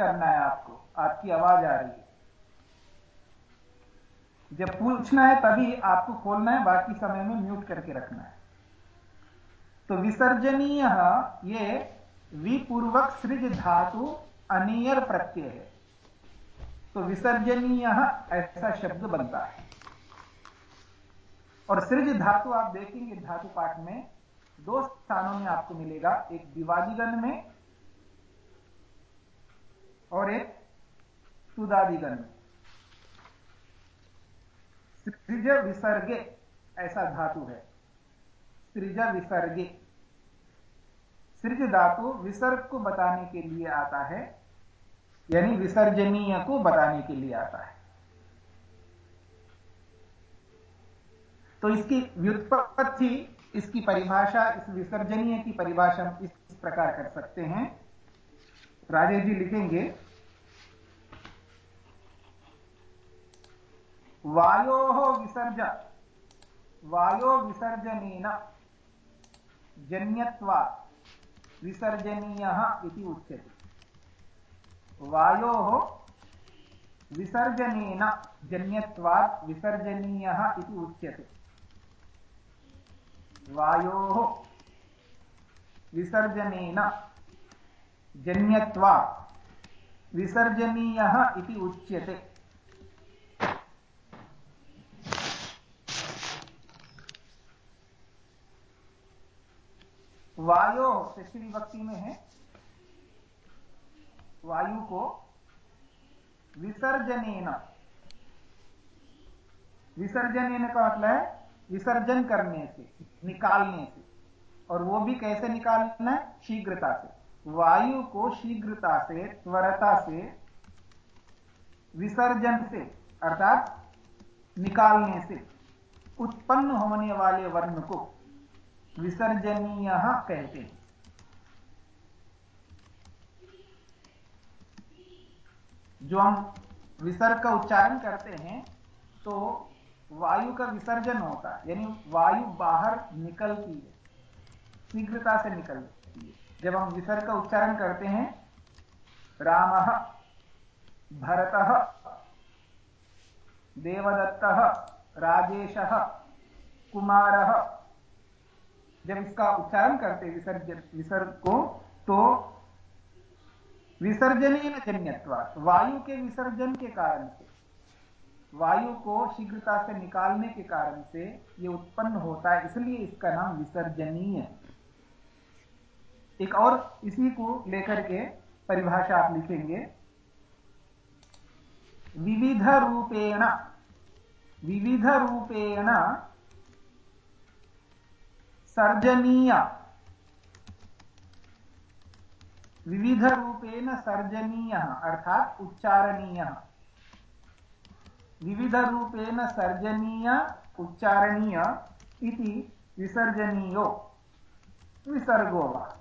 करना है आपको। आपकी आवाज़ आ रही है। जब पूछना है तभी आपको खोलना है, बाकी समय में म्यूट करके रखना है। तो विसर्जनीय ये विपूर्वक सृज धातु अनियर प्रत्यय है। तो विसर्जनीय ऐसा शब्द बनता है। और सृज धातु आप देखेंगे, धातु पाठ में दो स्थानों में आपको मिलेगा। एक दिवादिगण में और एक सुदादिगण सृज विसर्गे, ऐसा धातु है। सृज विसर्गे। सृज धातु विसर्ग को बताने के लिए आता है, यानी विसर्जनीय को बताने के लिए आता है। तो इसकी व्युत्पत्ति, इसकी परिभाषा, इस विसर्जनीय की परिभाषा हम इस प्रकार कर सकते हैं। राजेश जी लिखेंगे, वायो विसर्ज, वायो विसर्जन जन्यत्वा विसर्जनीय उच्यते। वायो विसर्जन जन्यत्वात् विसर्जनीय उच्यते। वायोः विसर्जनेन जन्यत्वा विसर्जनीयः इति उच्यते। वायो षष्ठी विभक्ति में है। वायु को विसर्जनेन विसर्जनेन का मतलब है विसर्जन करने से, निकालने से। और वो भी कैसे निकालना है? शीघ्रता से। वायु को शीघ्रता से, त्वरता से, विसर्जन से, अर्थात निकालने से, उत्पन्न होने वाले वर्ण को विसर्जनीय कहते हैं। जो हम विसर्ग का उच्चारण करते हैं तो वायु का विसर्जन होता है, यानी वायु बाहर निकलती है, शीघ्रता से निकलती जब हम विसर्ग का उच्चारण करते हैं, राम, भरत, देवदत्त, राजेश, कुमार, जब इसका उच्चारण करते विसर्जन, विसर्ग को तो विसर्जन जन्यत्वा वायु के विसर्जन के कारण से, वायु को शीघ्रता से निकालने के कारण से ये उत्पन्न होता है, इसलिए इसका नाम विसर्जनीय एक और इसी को लेकर के परिभाषा आप लिखेंगे। विविध रूपेण विविध रूपेण सर्जनीय। विविध रूपेण सर्जनीय, अर्थात उच्चारणीय। विविध रूपेण सर्जनीय, उच्चारणीय इति विसर्जनीयो। विसर्गो वा।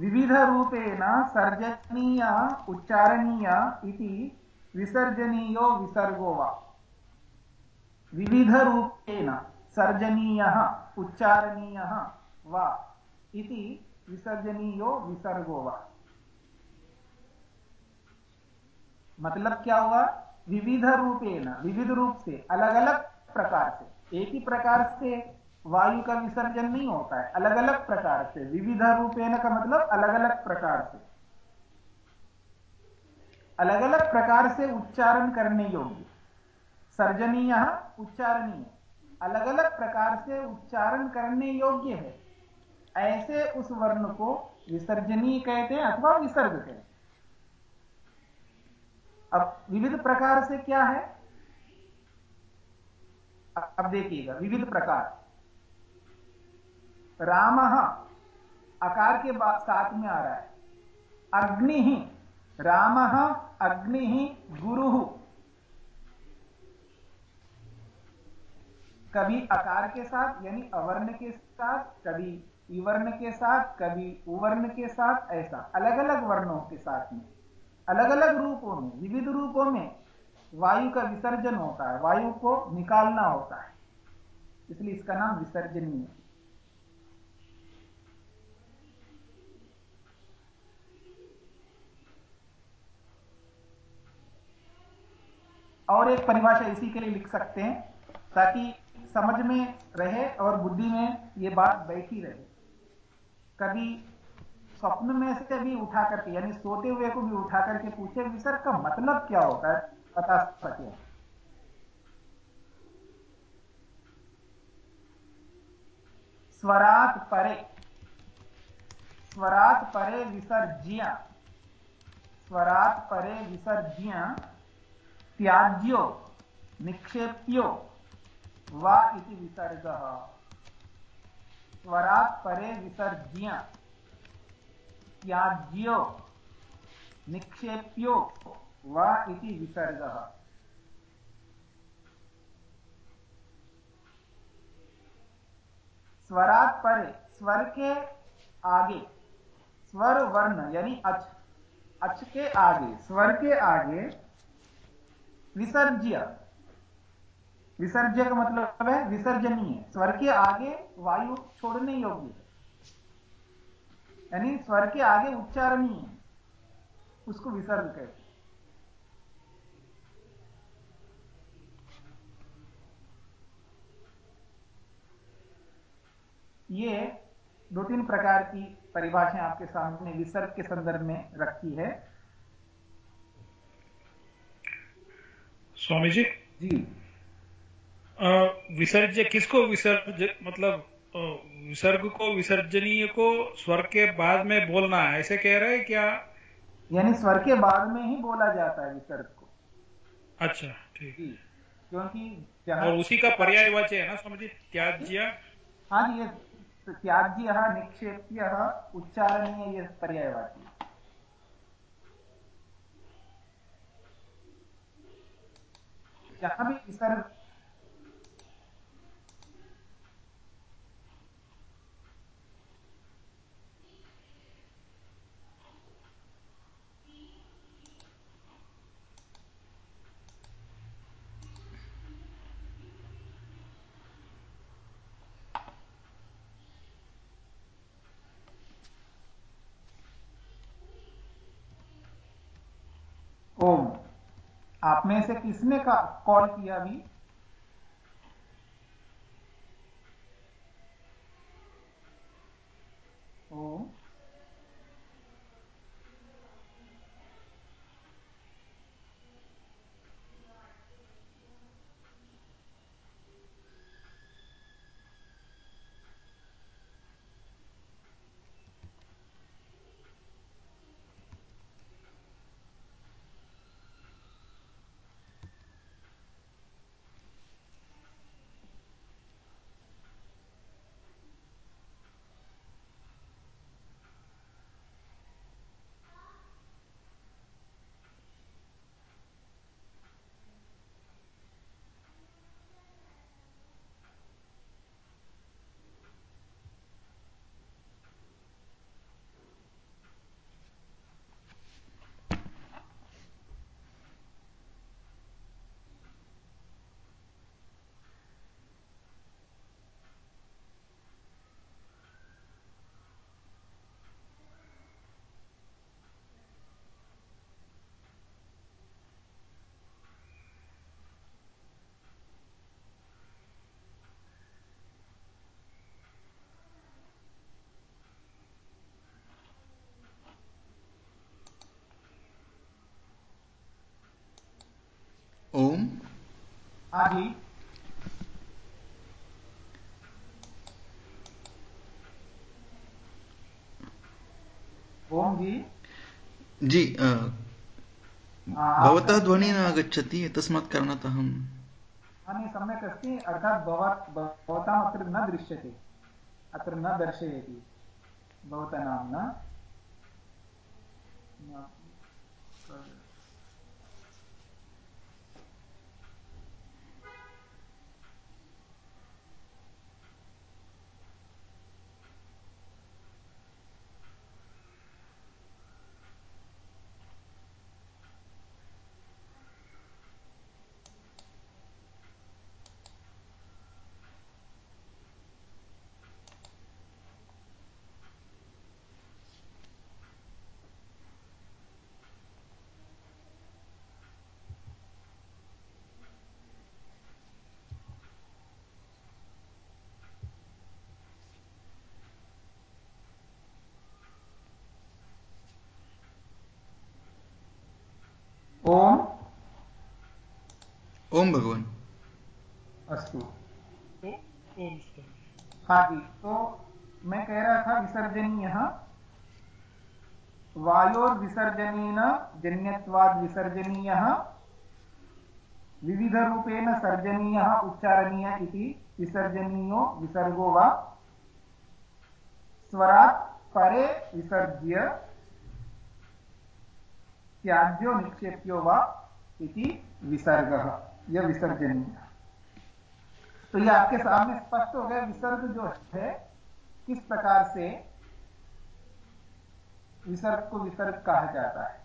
विविध रूपेण सर्जनीय, उच्चारणीय इति विसर्जनीयो विसर्गो वा। विविध रूपेण सर्जनीय, उच्चारणीय वा इति विसर्जनीयो विसर्गो वा। मतलब क्या हुआ? विविध रूपेण विविध रूप से अलग अलग प्रकार से, एक ही प्रकार से वायु का विसर्जन नहीं होता है। अलग अलग प्रकार से। विविध रूपेण का मतलब अलग अलग प्रकार से। अलग अलग प्रकार से उच्चारण करने योग्य। सर्जनीय, उच्चारणीय। अलग अलग प्रकार से उच्चारण करने योग्य है। ऐसे उस वर्ण को विसर्जनीय कहते हैं अथवा विसर्ग कहते हैं। अब विविध प्रकार से क्या है? अब देखिएगा, विविध प्रकार। राम आकार के साथ में आ रहा है। अग्नि ही राम अग्नि ही गुरु। कभी आकार के साथ, यानी अवर्ण के साथ, कभी इवर्ण के साथ, कभी उवर्ण के साथ, ऐसा। अलग अलग वर्णों के साथ में। अलग अलग रूपों में, विविध रूपों में वायु का विसर्जन होता है। वायु को निकालना होता है। इसलिए इसका नाम विसर्जनीय और एक परिभाषा इसी के लिए लिख सकते हैं, ताकि समझ में रहे और बुद्धि में ये बात बैठी रहे। कभी स्वप्न में से भी उठा करके, यानी सोते हुए को भी उठा करके पूछे विसर्ग का मतलब क्या होता है? बता सके स्वरात परे स्वरात परे विसर्जिया, स्वरात परे विसर्ज्य त्याज्यो, निक्षेप्यो वा इति विसर्गः। स्वरात् परे विसर्ज्य। त्याज्यो, निक्षेप्यो वा इति विसर्गः। स्वरात परे, स्वर के आगे, स्वर वर्ण, यानी अच अच के आगे, स्वर के आगे विसर्ज्य। विसर्ज्य का मतलब है विसर्जनीय। स्वर के आगे वायु छोड़ने योग्य यानी स्वर के आगे उच्चारणीय उसको विसर्ग कहते ये दो तीन प्रकार की परिभाषाएँ आपके सामने विसर्ग के संदर्भ में रखी है। स्वामी जी। जी विसर्ज किसको विसर्ज मतलब विसर्ग को विसर्जनीय को स्वर के बाद में बोलना है? ऐसे कह रहे हैं क्या? यानी स्वर के बाद में ही बोला जाता है विसर्ग को। अच्छा ठीक। क्योंकि और उसी का पर्याय पर्यायवाच्य है ना समझिए त्याज्य। हाँ जी ये त्याज्य निक्षेप्य उच्चारणीय ये पर्यायवाची जहाँ भी विसर्ग ओम आप में से किसने का कॉल किया अभी ओम ओम जी ओम जी। जी भवतः ध्वनिः न आगच्छति तस्मात् कारणात् अहं सम्यक् अस्ति अर्थात् भवताम् अत्र न दृश्यते अत्र न दर्शयति भवतः नाम्ना ओम भगवान अस्तु। ओ- ओम हाँ जी तो मैं कह रहा था विसर्जनीय। वायोर्विसर्जनेन जन्यत्वाद् विसर्जनीयः। विविधरूपेण सर्जनीयः उच्चारणीय इति विसर्जनीयो विसर्गो वा। स्वरात् परे विसर्ज्य त्याज्यो निक्षेप्यो वा इति विसर्गः। यह विसर्जनीय तो यह आपके सामने स्पष्ट हो गया विसर्ग जो है किस प्रकार से विसर्ग को विसर्ग कहा जाता है?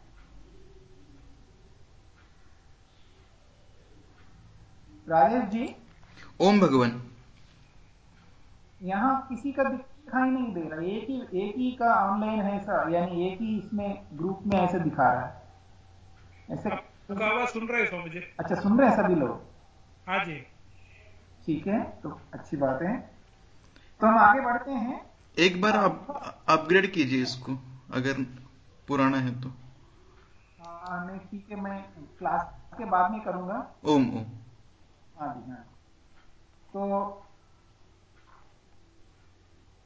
राजेश जी? ओम भगवान। यहाँ किसी का दिखाई नहीं दे रहा एक ही एक ही का ऑनलाइन है ऐसा यानी एक ही इसमें ग्रुप में ऐसे दिखा रहा है। ऐसे आवाज़ सुन रहे स्वामी जी अच्छा सुन रहे हैं सभी लोग? हाँ जी। ठीक है तो अच्छी बात है। तो हम आगे बढ़ते हैं। एक बार आप अपग्रेड कीजिए इसको अगर पुराना है तो। हाँ, नहीं ठीक है मैं क्लास के बाद में करूँगा। ओम ओम। हाँ जी हाँ। तो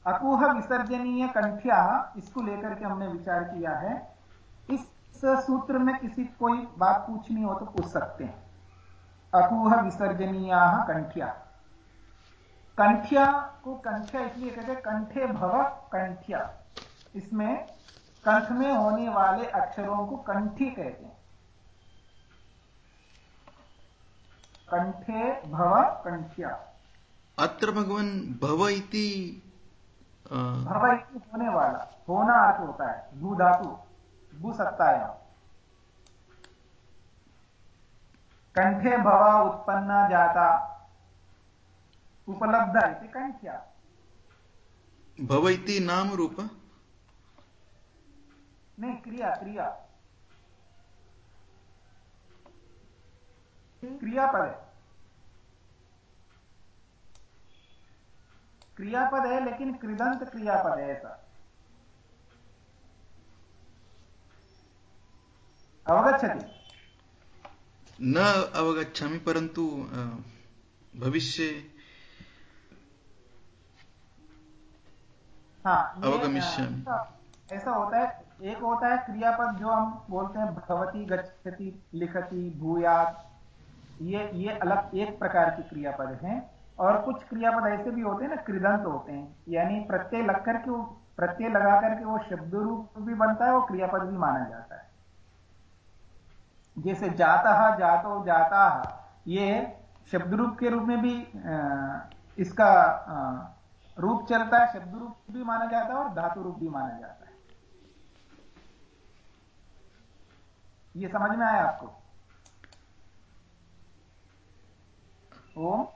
अकूह विसर्जनीय कंठ्या इसको लेकर के हमने विचार किया है। सूत्र में किसी कोई बात पूछनी हो तो पूछ सकते हैं। अकूह विसर्जनीय कंठिया। कंठिया को कंठिया इसलिए कहते हैं कंठे भव कंठिया। इसमें कंठ में होने वाले अक्षरों को कंठी कहते हैं। कंठे भव कंठिया। अत्र भगवान भव इति भव इति होने वाला होना अर्थ होता है भू धातु। भू सत्ताया कंठे भव उत्पन्ना जाता। उपलब्ध इति कंठ्या भव इति नाम रूप। नहीं क्रिया क्रिया। क्रियापद है। क्रियापद है लेकिन कृदंत क्रियापद है ऐसा। अवगच्छति न अवगच्छामि परन्तु अ, भविष्ये हाँ अवगमिष्यामि। ऐसा होता है एक होता है क्रियापद जो हम बोलते हैं भवती गच्छति लिखति भूयात ये ये अलग एक प्रकार की क्रियापद हैं और कुछ क्रियापद ऐसे भी होते हैं ना कृदंत होते हैं यानी प्रत्यय लग करके वो प्रत्यय लगा करके वो शब्द रूप भी बनता है और क्रियापद भी माना जाता है जैसे जाता जातो जाता ये शब्द रूप के रूप में भी इसका रूप चलता है शब्द रूप भी माना जाता है और धातु रूप भी माना जाता है। ये समझ में आया आपको? ओम।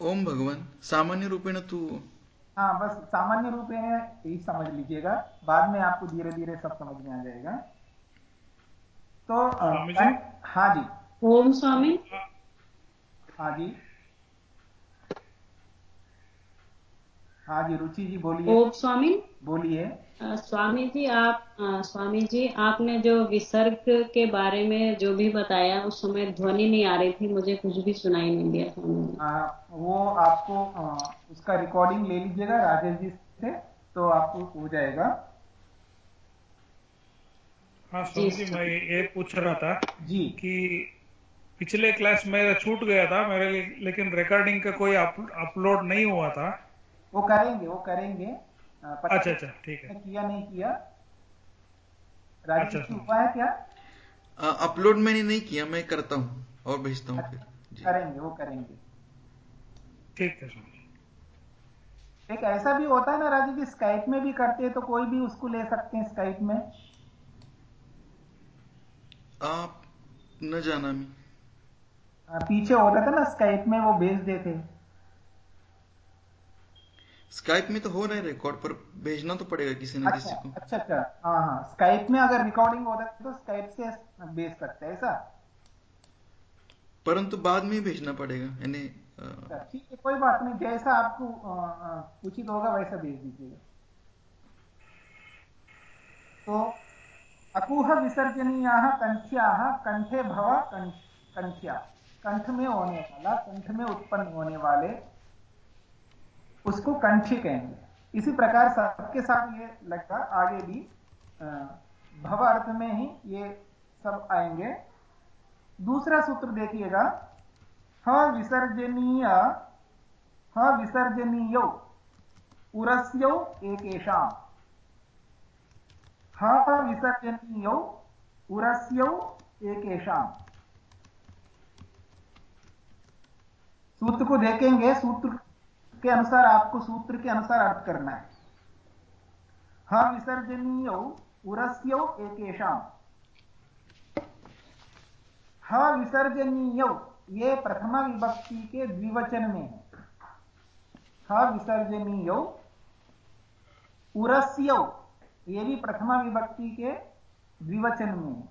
ओम भगवान सामान्य रूपेण तु। हाँ बस सामान्य रूप में यही समझ लीजिएगा बाद में आपको धीरे धीरे सब समझ में आ जाएगा। तो? हाँ जी। ओम स्वामी। हाँ जी। हाँ जी रुचि जी बोलिए। ओम स्वामी। बोलिए। स्वामी जी आप अ, स्वामी जी आपने जो विसर्ग के बारे में जो भी बताया उस समय ध्वनि नहीं आ रही थी मुझे कुछ भी सुनाई नहीं दिया स्वामी जी। आ, वो आपको आ, उसका रिकॉर्डिंग ले लीजिएगा राजेश जी से तो आपको हो जाएगा। हाँ जी मैं ये पूछ रहा था जी। कि पिछले क्लास मेरा छूट गया था मेरे लिए लेकिन रिकॉर्डिंग का कोई अप- अपलोड नहीं हुआ था। वो करेंगे वो करेंगे। पता अच्छा अच्छा ठीक है। किया नहीं किया। राजेश अच्छा, हुआ है क्या? अपलोड मैंने नहीं किया मैं करता हूँ और भेजता हूँ फिर। करेंगे वो करेंगे। ठीक है एक ऐसा भी होता है ना राजू जी स्काइप में भी करते हैं तो कोई भी उसको ले सकते हैं स्काइप में। आप न जानामि आ, पीछे होता था ना स्काइप में वो भेज देते। स्काइप में तो हो रहा है रिकॉर्ड पर भेजना तो पड़ेगा किसी न किसी अच्छा को। अच्छा अच्छा। हाँ हाँ। स्काइप में अगर रिकॉर्डिंग होता है तो स्काइप से भेज सकते हैं ऐसा? परंतु बाद में ही भेजना पड़ेगा यानी अच्छा, ठीक है कोई बात नहीं जैसा आपको उचित होगा वैसा भेज दीजिएगा। तो अकूह विसर्जनीयाः कण्ठ्याः कण्ठे भव कंठिया। कंठ में होने वाला, कंठ में उत्पन्न होने वाले, उसको कंठी कहेंगे। इसी प्रकार सबके साथ ये लगता आगे भी भव अर्थ में ही ये सब आएँगे। दूसरा सूत्र देखिएगा। ह विसर्जनीय ह विसर्जनीय, उरस्यौ विसर्जनीयौ, उरस्यौ एकेषाम् सूत्र को देखेंगे, सूत्र के अनुसार आपको सूत्र के अनुसार अर्थ करना है। ह, विसर्जनीय, उरस्यौ एकेषाम् ह, विसर्जनीय, ये प्रथमा विभक्ति के द्विवचन में है। ह, विसर्जनीय, उरस्यौ ये भी प्रथमा विभक्ति के द्विवचन में है।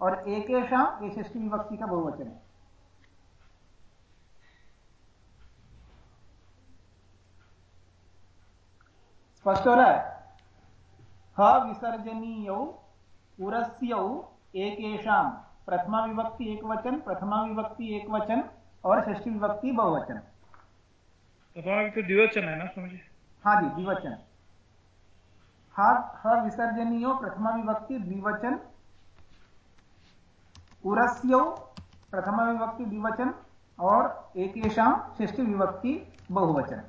और एकेशाम ये षष्ठी विभक्ति का बहुवचन है। स्पष्ट हो रहा है? ह विसर्जनीय उरस्यौ एकेशाम प्रथमा विभक्ति एक वचन प्रथमा विभक्ति एक वचन और षष्ठी विभक्ति बहुवचन। प्रथमा विभक्ति द्विवचन है ना समझे? हाँ जी द्विवचन। हा ह विसर्जनीयो प्रथमा विभक्ति द्विवचन। उरस्यो प्रथमा विभक्ति द्विवचन और एकेशा षष्ठी विभक्ति बहुवचन।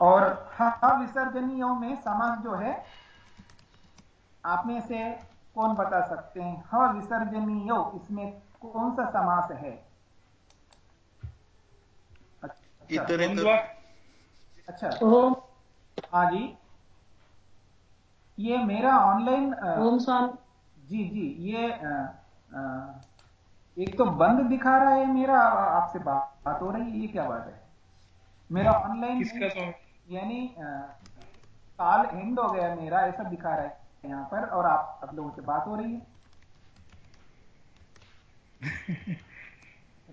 और ह विसर्जनीयों में समास जो है आप में से कौन बता सकते हैं? ह विसर्जनीयो इसमें कौन सा समास है? अच्छा अच्छा। हाँ जी। ये मेरा ऑनलाइन ओम स्वामी। जी जी ये आ, आ, एक तो बंद दिखा रहा है मेरा आपसे बात, बात हो रही है ये क्या बात है? मेरा ऑनलाइन यानी साल एंड हो गया मेरा ऐसा दिखा रहा है यहाँ पर और आप सब लोगों से बात हो रही है।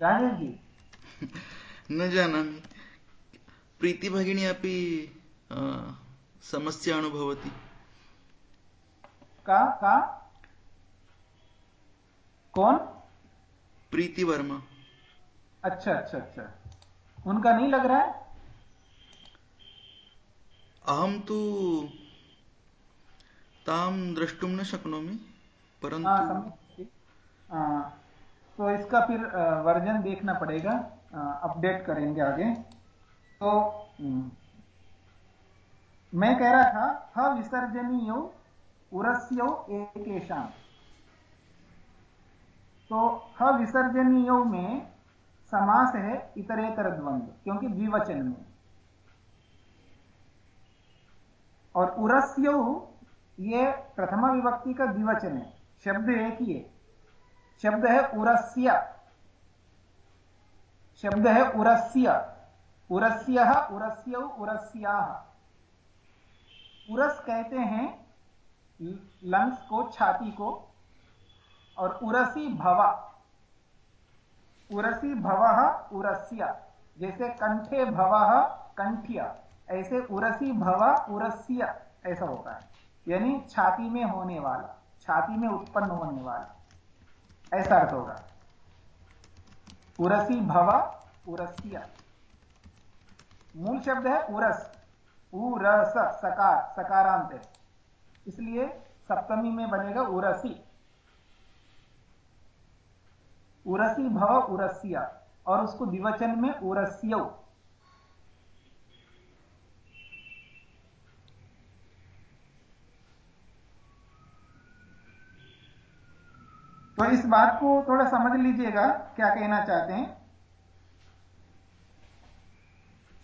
राजेश जी। न जाना। भगिनी अपि समस्या अनुभवती। का का? कौन? प्रीति वर्मा। अच्छा अच्छा अच्छा। उनका नहीं लग रहा है? अहम तो ताम द्रष्टुम न शक्नोमि परंतु हाँ, तो इसका फिर वर्जन देखना पड़ेगा। अपडेट करेंगे आगे। तो हम्म, मैं कह रहा था ह विसर्जनीय उरस्यो एकेशाम तो ह विसर्जनीय में समास है इतरेतर द्वंद्व क्योंकि द्विवचन में। और उरस्यो ये प्रथमा विभक्ति का द्विवचन है। शब्द एक ही है। शब्द है उरस्य। शब्द है उरस्य। उरस्य उरस्य, उरस्या। उरस कहते हैं, लंग्स को, छाती को, और उरसी भवा। उरसी भव, उरस्य। जैसे कंठे भव, कंठिया। ऐसे उरसी भव, उरस्य, ऐसा होता है। यानी छाती में होने वाला, छाती में उत्पन्न होने वाला। ऐसा अर्थ होगा। उरसी भव, उरस्य। मूल शब्द है उरस। उरस, सकार, सकारांत है। इसलिए सप्तमी में बनेगा उरसी। उरसी भव उरसिया और उसको विवचन में उरस्य। तो इस बात को थोड़ा समझ लीजिएगा, क्या कहना चाहते हैं?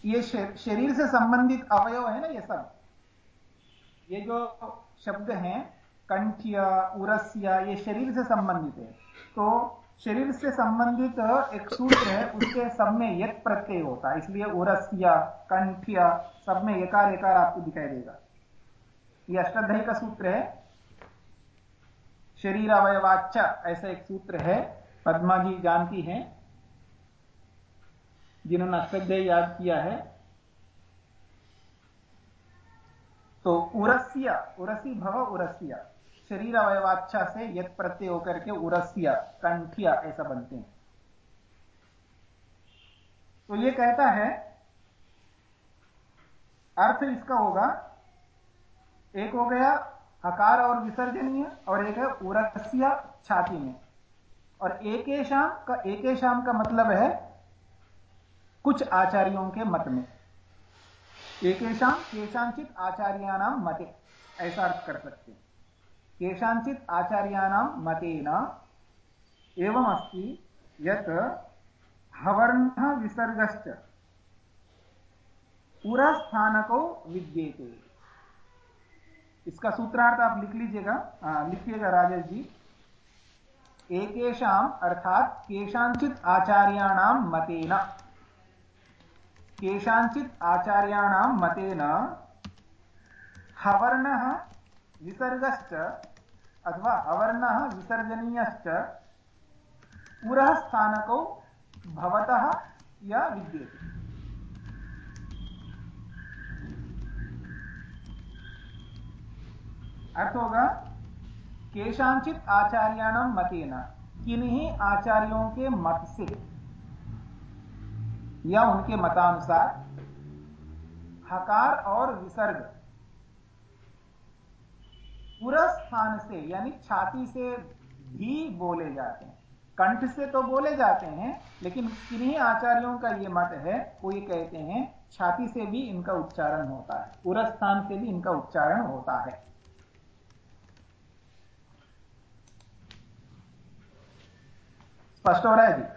ये शरीर से संबंधित अवयव है ना ये सब? ये जो शब्द हैं, कंठिया, उरस्या, ये शरीर से संबंधित है। तो शरीर से संबंधित एक सूत्र है, उसके सब में यक प्रत्यय होता है। इसलिए उरसिया, कंठिया, सब में यकार यकार आपको दिखाई देगा। ये अष्टाध्यायी का सूत्र है। शरीर अवयवाच्च ऐसा एक सूत्र है। पद्मा जी जानती हैं। जिन्होंने अष्टाध्याय याद किया है तो उरस्य, उरसी भव उरस्य शरीर अवयवाच्छा से यत प्रत्यय होकर के उरस्या, कंठिया, ऐसा बनते हैं। तो ये कहता है, अर्थ इसका होगा, एक हो गया हकार और विसर्जनीय, और एक है उरस्या छाती में। और एक शाम का एक शाम का मतलब है कुछ आचार्यों के मत में। एक शाम केशांचित आचार्याणाम मते। ऐसा अर्थ कर सकते हैं। केशांचित आचार्याणाम मतेन एवं अस्ति यत् हवर्ण विसर्गश्च पुरस्थानको विद्येते। इसका सूत्रार्थ आप लिख लीजिएगा। लिखिएगा राजेश जी। एकेशाम अर्थात केशांचित आचार्याणाम मतेन। केशांचित आचार्याणाम मतेन हवर्ण विसर्गश्च अथवा अवर्ण विसर्जनीयश्च पुरः स्थानको भवतः या विद्यते। अर्थ होगा केशांचित आचार्याणाम मतेन किन्हीं आचार्यों के मत से या उनके मतानुसार हकार और विसर्ग पूरा स्थान से, यानी छाती से भी बोले जाते हैं। कंठ से तो बोले जाते हैं, लेकिन किन्हीं आचार्यों का यह मत है, वो ये कहते हैं, छाती से भी इनका उच्चारण होता है पूरा स्थान से भी इनका उच्चारण होता है। स्पष्ट हो रहा है जी?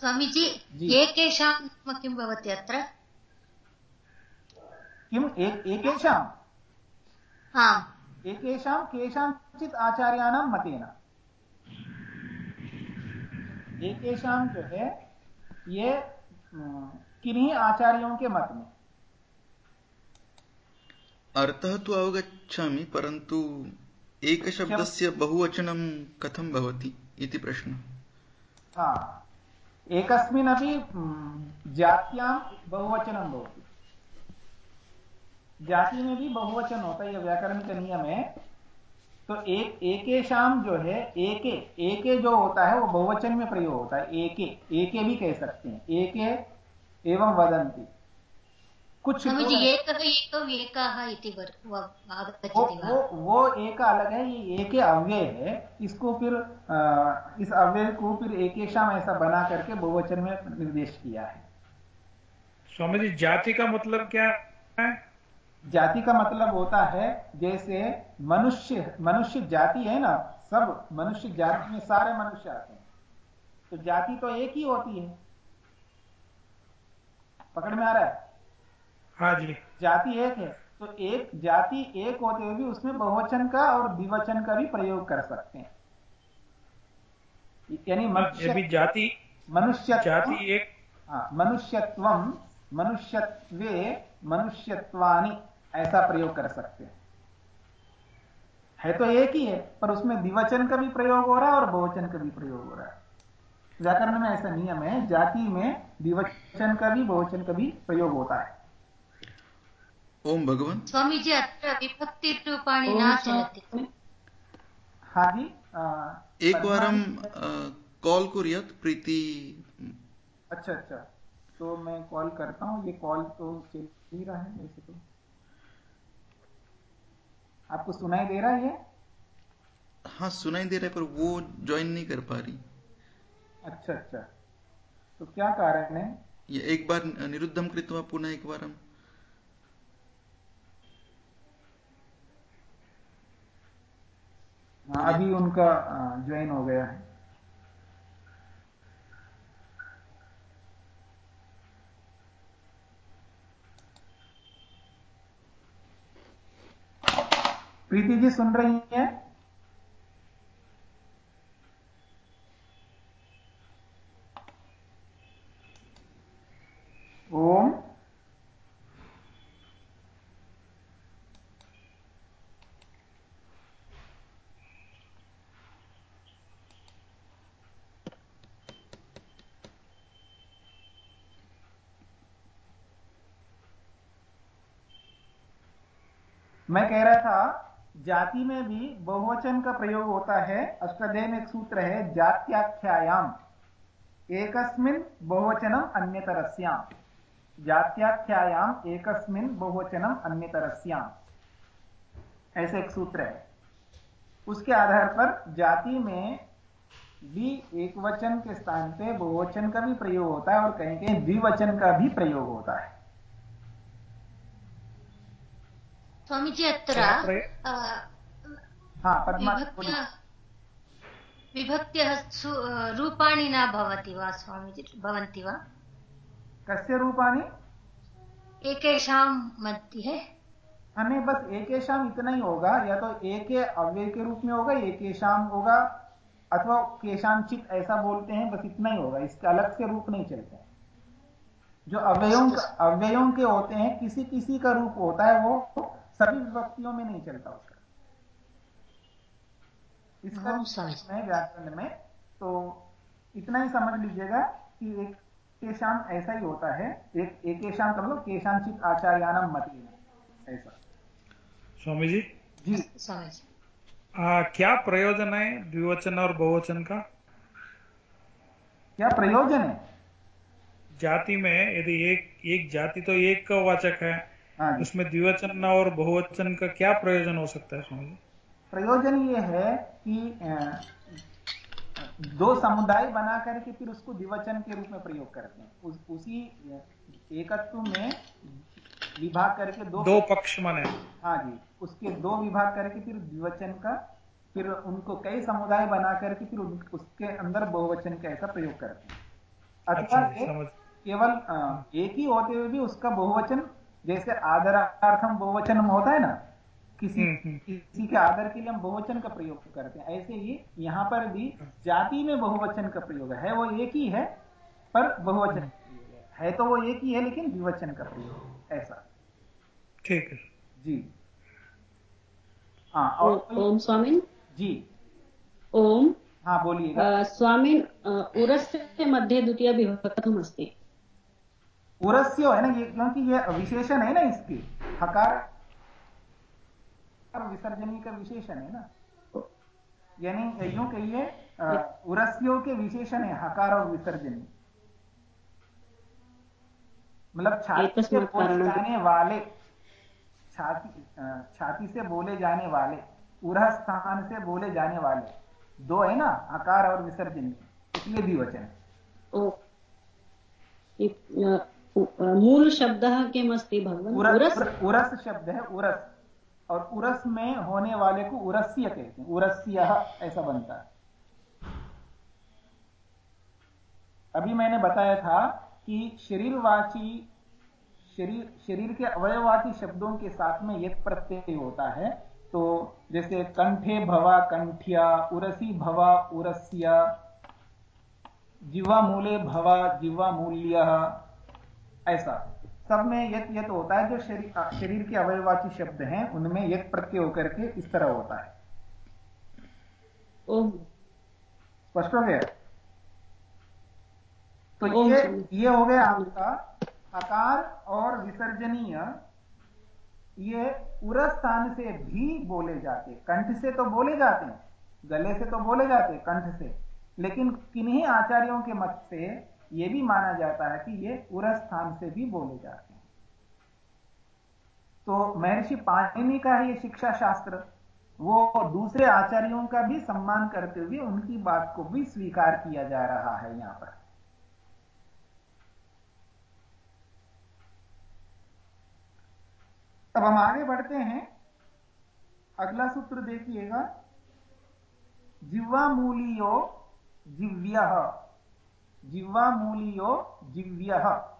स्वामीजी एकेषां किं भवति अत्र? किम्? एकेषां? एकेषां केषाञ्चित् आचार्याणां मतेन? एकेषां जो है ये किन्हीं आचार्यों के मत में? अर्थः तु अवगच्छामि परन्तु एकशब्दस्य बहुवचनं कथं भवति इति प्रश्नः। हा। एकस्मिन्नपि जात्यां बहुवचनं भवति। जाति में भी बहुवचन होता है व्याकरण के नियम है। तो एक एकेशाम जो है, एके एके जो होता है, वो बहुवचन में प्रयोग होता है। एके एके भी कह सकते हैं। एके एवं वदंती कुछ वो, वो? वो एक अलग है ये एक अव्यय है। इसको फिर आ, इस अव्यय को फिर एक शाम ऐसा बना करके बहुवचन में निर्देश किया है। स्वामी जी जाति का मतलब क्या है? जाति का मतलब होता है जैसे मनुष्य मनुष्य जाति है ना सब मनुष्य जाति में सारे मनुष्य आते हैं। तो जाति तो एक ही होती है। पकड़ में आ रहा है? हाँ जी। जाति एक है तो एक जाति एक होते हुए भी उसमें बहुवचन का और द्विवचन का भी प्रयोग कर सकते हैं। यानी मनुष्य जाति मनुष्य जाति एक हाँ मनुष्यत्व मनुष्यत्वे मनुष्यत्वानी ऐसा प्रयोग कर सकते हैं। है तो एक ही है पर उसमें द्विवचन का भी प्रयोग हो रहा है और बहुवचन का भी प्रयोग हो रहा है। व्याकरण में ऐसा नियम है जाति में द्विवचन का भी बहुवचन का भी प्रयोग होता है। ओम भगवान। स्वामी जी अत्र विभक्ति रूपाणि न चलति हाँ जी एकवारं कॉल कुर्यात् प्रीति। अच्छा अच्छा। तो मैं कॉल करता हूँ। ये कॉल तो चल ही रहा है वैसे तो। आपको सुनाई दे रहा है ये? हाँ सुनाई दे रहा है पर वो ज्वाइन नहीं कर पा रही। अच्छा अच्छा। तो क्या कारण है? ये एक बार निरुद्धम कृत्वा पुनः एक बार हाँ अभी उनका ज्वाइन हो गया है। प्रीति जी सुन रही हैं? ओम। मैं कह रहा था, जाति में भी बहुवचन का प्रयोग होता है। अष्टाध्याय में एक सूत्र है, जात्याख्यायाम। एकस्मिन बहुवचनम अन्यतरस्याम। जात्याख्यायाम एकस्मिन बहुवचनम अन्यतरस्याम। ऐसे एक सूत्र है। उसके आधार पर जाति में भी एक वचन के स्थान पे बहुवचन का भी प्रयोग होता है और कहीं कहीं द्विवचन का भी प्रयोग होता है। स्वामीजी अत्र हाँ विभक्त्य रूपाणि न भवति वा स्वामीजी? भवन्ति वा? कस्य रूपाणि? एकेषां मध्ये। हमें बस एक शाम इतना ही होगा या तो एक अव्यय के रूप में होगा एक शाम होगा अथवा केशांचित ऐसा बोलते हैं बस इतना ही होगा इसके अलग से रूप नहीं चलते जो अव्ययों अव्ययों के होते हैं किसी किसी का रूप होता है वो सभी विभक्तियों में नहीं चलता उसका। इसका में व्याकरण में तो इतना ही समझ लीजिएगा कि एक केशाम ऐसा ही होता है एक एक केशाम का मतलब केशांचित आचार्यानम मती ऐसा। स्वामी जी? जी। स्वामी जी आ, क्या प्रयोजन है द्विवचन और बहुवचन का? क्या प्रयोजन है? जाति में यदि एक एक जाति तो एक का वाचक है हाँ। उसमें द्विवचन और बहुवचन का क्या प्रयोजन हो सकता है स्वामी प्रयोजन ये है कि दो समुदाय बना करके फिर उसको द्विवचन के रूप में प्रयोग करते हैं। उस, उसी एकत्व में विभाग करके दो दो पक्ष माने। हाँ जी उसके दो विभाग करके फिर द्विवचन का फिर उनको कई समुदाय बना करके फिर उसके अंदर बहुवचन का ऐसा प्रयोग करते हैं। अथवा अच्छा, केवल एक ही होते हुए भी उसका बहुवचन जैसे आदरार्थम बहुवचन होता है ना किसी हम्म, हम्म। किसी के आदर के लिए हम बहुवचन का प्रयोग करते हैं। ऐसे ही यहाँ पर भी जाति में बहुवचन का प्रयोग है वो एक ही है पर बहुवचन है। तो वो एक ही है लेकिन द्विवचन का प्रयोग ऐसा। ठीक है। जी। हाँ और ओम स्वामी। जी। ओम। हाँ बोलिए स्वामी उरस्य मध्य द्वितीय विभक्तम अस्ति। उरस्य है ना ये क्योंकि ये विशेषण है ना इसके। हकार विसर्जनी का विशेषण है ना। यानी यूँ कहिए उरस्यों के विशेषण है हकार और विसर्जनी। मतलब छाती से बोले जाने वाले छाती छाती से बोले जाने वाले उरह स्थान से बोले जाने वाले दो है ना आकार और विसर्जन इसलिए द्विवचन। मूल शब्द किमस्ति भगवान? उरस उरस? शब्द है उरस। और उरस में होने वाले को उरस्य कहते हैं। उरस्य ऐसा बनता है। अभी मैंने बताया था कि शरीरवाची शरीर शरीर के अवयवाची शब्दों के साथ में यद प्रत्यय होता है तो जैसे कंठे भवा कंठिया उरसी भवा उरस्य जीवा मूले भवा जीवा मूल्य ऐसा। सब में यत यत होता है जो शरीर शरीर के अवयवाची शब्द हैं उनमें यत प्रत्यय होकर के इस तरह होता है। स्पष्ट हो गया? तो ये ये हो गया आपका आकार और विसर्जनीय। ये उरस स्थान से भी बोले जाते कंठ से तो बोले जाते हैं गले से तो बोले जाते कंठ से। लेकिन किन्हीं आचार्यों के मत से यह भी माना जाता है कि ये उरस स्थान से भी बोले जाते हैं। तो महर्षि पाणिनि का ये शिक्षा शास्त्र, वो दूसरे आचार्यों का भी सम्मान करते हुए उनकी बात को भी स्वीकार किया जा रहा है यहाँ पर। अब हम आगे बढ़ते हैं। अगला सूत्र देखिएगा। जिह्वा मूलियो जिव्य जिह्वा मूलियो जिव्य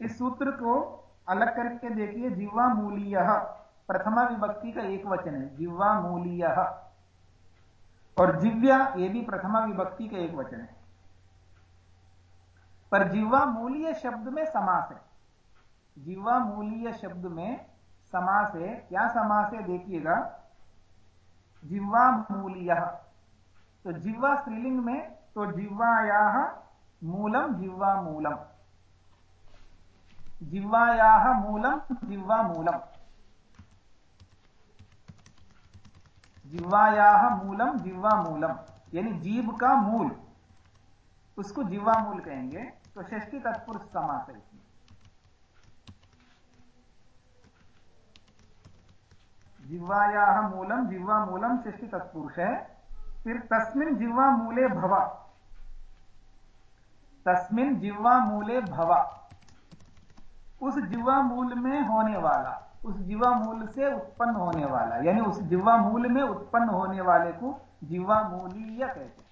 इस सूत्र को अलग करके देखिए, जिह्वा मूलीय। प्रथमा विभक्ति का एक वचन है, जिह्वा मूलीय। और जिव्या ये भी प्रथमा विभक्ति का एक वचन है। पर जिह्वा मूलीय शब्द में समास है। जिह्वा मूलीय शब्द में समास है। क्या समास है? देखिएगा। जिह्वा मूलीय। तो जिह्वा स्त्रीलिंग में तो जिह्वाया मूलम, जिह्वा मूलम। जिह्वाया मूलम मूलं जिह्वामूलम् जिह्वायाः मूलम, जिह्वा मूलम। यानी जीव का मूल। उसको जिह्वा जीवामूल कहेंगे तो षष्ठी तत्पुरुष समास है इसमें जिह्वायाः मूलम जिह्वामूलम सृष्टि तत्पुरुष, फिर तस्मिन जिह्वामूले भव। तस्मिन जिह्वामूले भव। उस जिह्वामूल में होने वाला, उस जीवामूल से उत्पन्न होने वाला, यानी उस जीवामूल में उत्पन्न होने वाले को जीवामूलीय कहते हैं।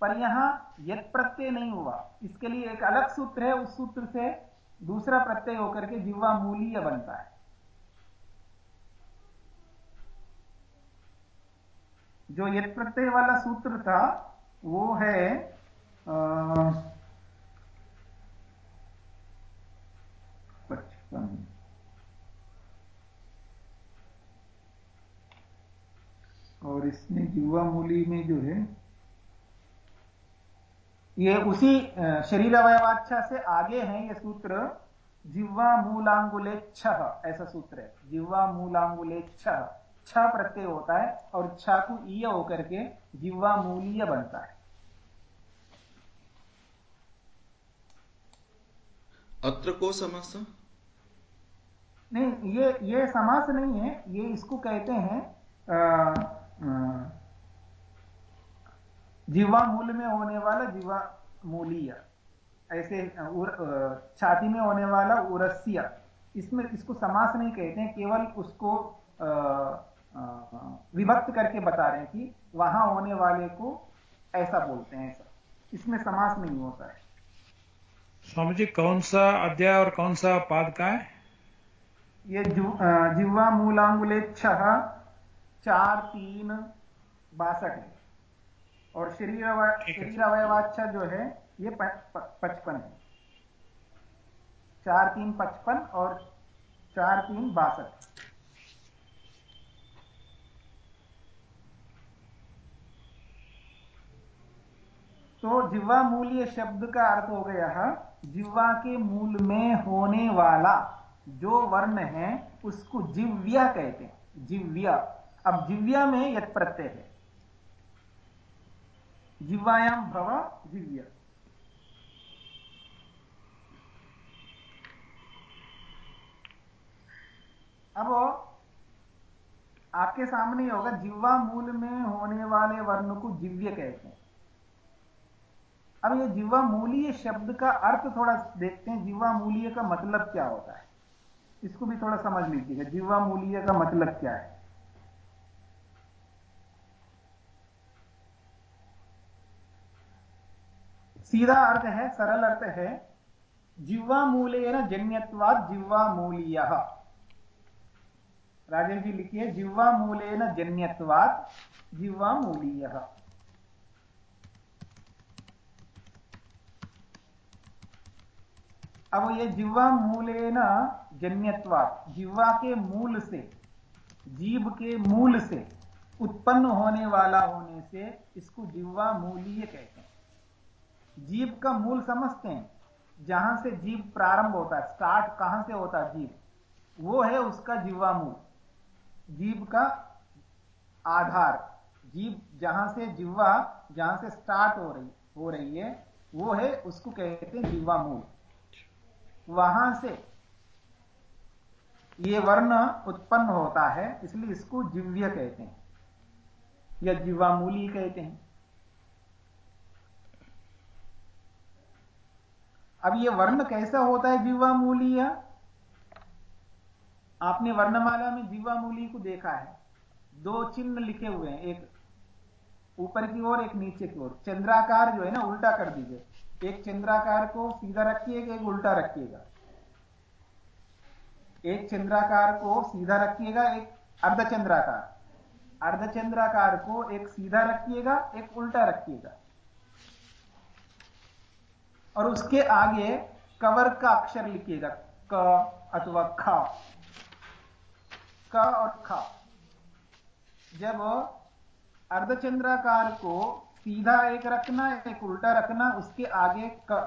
पर यहाँ यद प्रत्यय नहीं हुआ। इसके लिए एक अलग सूत्र है, उस सूत्र से दूसरा प्रत्यय होकर के जीवामूलीय बनता है। जो यद प्रत्यय वाला सूत्र था, वो है पचपन। और इसमें युवा मूली में जो है ये उसी शरीर अवयवाच्छा से आगे है ये सूत्र। जिह्वा मूलांगुले छह ऐसा सूत्र है। जिह्वा मूलांगुले छह छ प्रत्यय होता है और छ को ईय होकर के जिह्वा मूलीय बनता है। अत्र को समास? नहीं ये ये समास नहीं है। ये इसको कहते हैं जीवा मूल में होने वाला जीवा मूलीय ऐसे उर, छाती में होने वाला उरस्य इसमें इसको समास नहीं कहते हैं केवल उसको विभक्त करके बता रहे हैं कि वहाँ होने वाले को ऐसा बोलते हैं ऐसा। इसमें समास नहीं होता है। स्वामी जी कौन सा अध्याय और कौन सा पाद का है? ये जिह्वा मूलांगुले छह चार तीन बासठ है। और शरीर शरीर अवयवाच्छा जो है ये पचपन है। चार तीन पचपन और चार तीन बासठ। तो जिह्वा मूल्य शब्द का अर्थ हो गया जिह्वा के मूल में होने वाला जो वर्ण है उसको जिव्या कहते हैं जिव्या अब जिव्या में यत प्रत्यय है। जिव्वायाम भव जिव्य अब आपके सामने होगा जिव्वा मूल में होने वाले वर्ण को जिव्य कहते हैं। अब ये जिव्वा मूलीय शब्द का अर्थ थोड़ा देखते हैं जिव्वा मूलीय का मतलब क्या होता है? इसको भी थोड़ा समझ लीजिएगा जिव्वा मूलीय का मतलब क्या है? सीधा अर्थ है, सरल अर्थ है, जिह्वा मूलेन जन्यत्वाद जिह्वा मूलीय। राजेश जी लिखिए, जिह्वा मूलेन जन्यत्वाद जिह्वा मूलीय। अब ये जिह्वा मूलेन जन्यत्वाद जिह्वा के मूल से जीव के मूल से उत्पन्न होने वाला होने से इसको जिह्वा मूलीय कहते हैं। जीव का मूल समझते हैं। जहाँ से जीव प्रारंभ होता है स्टार्ट कहाँ से होता है जीव? वो है उसका जीवा मूल जीव का आधार। जीव जहाँ से जीवा, जहाँ से स्टार्ट हो रही हो रही है, वो है उसको कहते हैं जीवा मूल वहाँ से ये वर्ण उत्पन्न होता है, इसलिए इसको जिव्य कहते हैं या जीवामूली कहते हैं। अब ये वर्ण कैसा होता है जीवा मूलीय आपने वर्णमाला में जीवा मूली को देखा है। दो चिन्ह लिखे हुए हैं, एक ऊपर की ओर, एक नीचे की ओर। चंद्राकार जो है ना, उल्टा कर दीजिए। एक चंद्राकार को सीधा रखिएगा एक उल्टा रखिएगा। एक चंद्राकार को सीधा रखिएगा, एक अर्धचंद्राकार। अर्धचंद्राकार को एक सीधा रखिएगा, एक उल्टा रखिएगा। और उसके आगे कवर का अक्षर लिखिएगा क अथवा ख। क और ख। जब अर्धचंद्राकार को सीधा एक रखना एक उल्टा रखना उसके आगे क,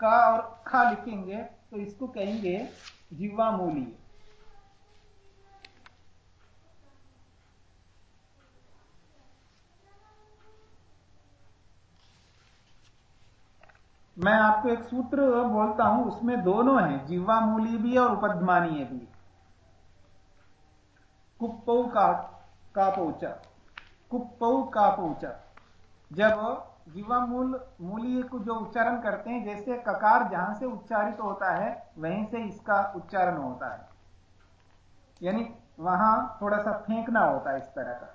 क और खा लिखेंगे तो इसको कहेंगे जीवा मैं आपको एक सूत्र बोलता हूँ, उसमें दोनों हैं जीवा मूली भी और उपद्मानीय भी। कुप्पौ का का कापोचा कुप्पौ कापोचा जब जीवा मूल को जो उच्चारण करते हैं, जैसे ककार जहाँ से उच्चारित होता है, वहीं से इसका उच्चारण होता है। यानी वहाँ थोड़ा सा फेंकना होता है इस तरह का।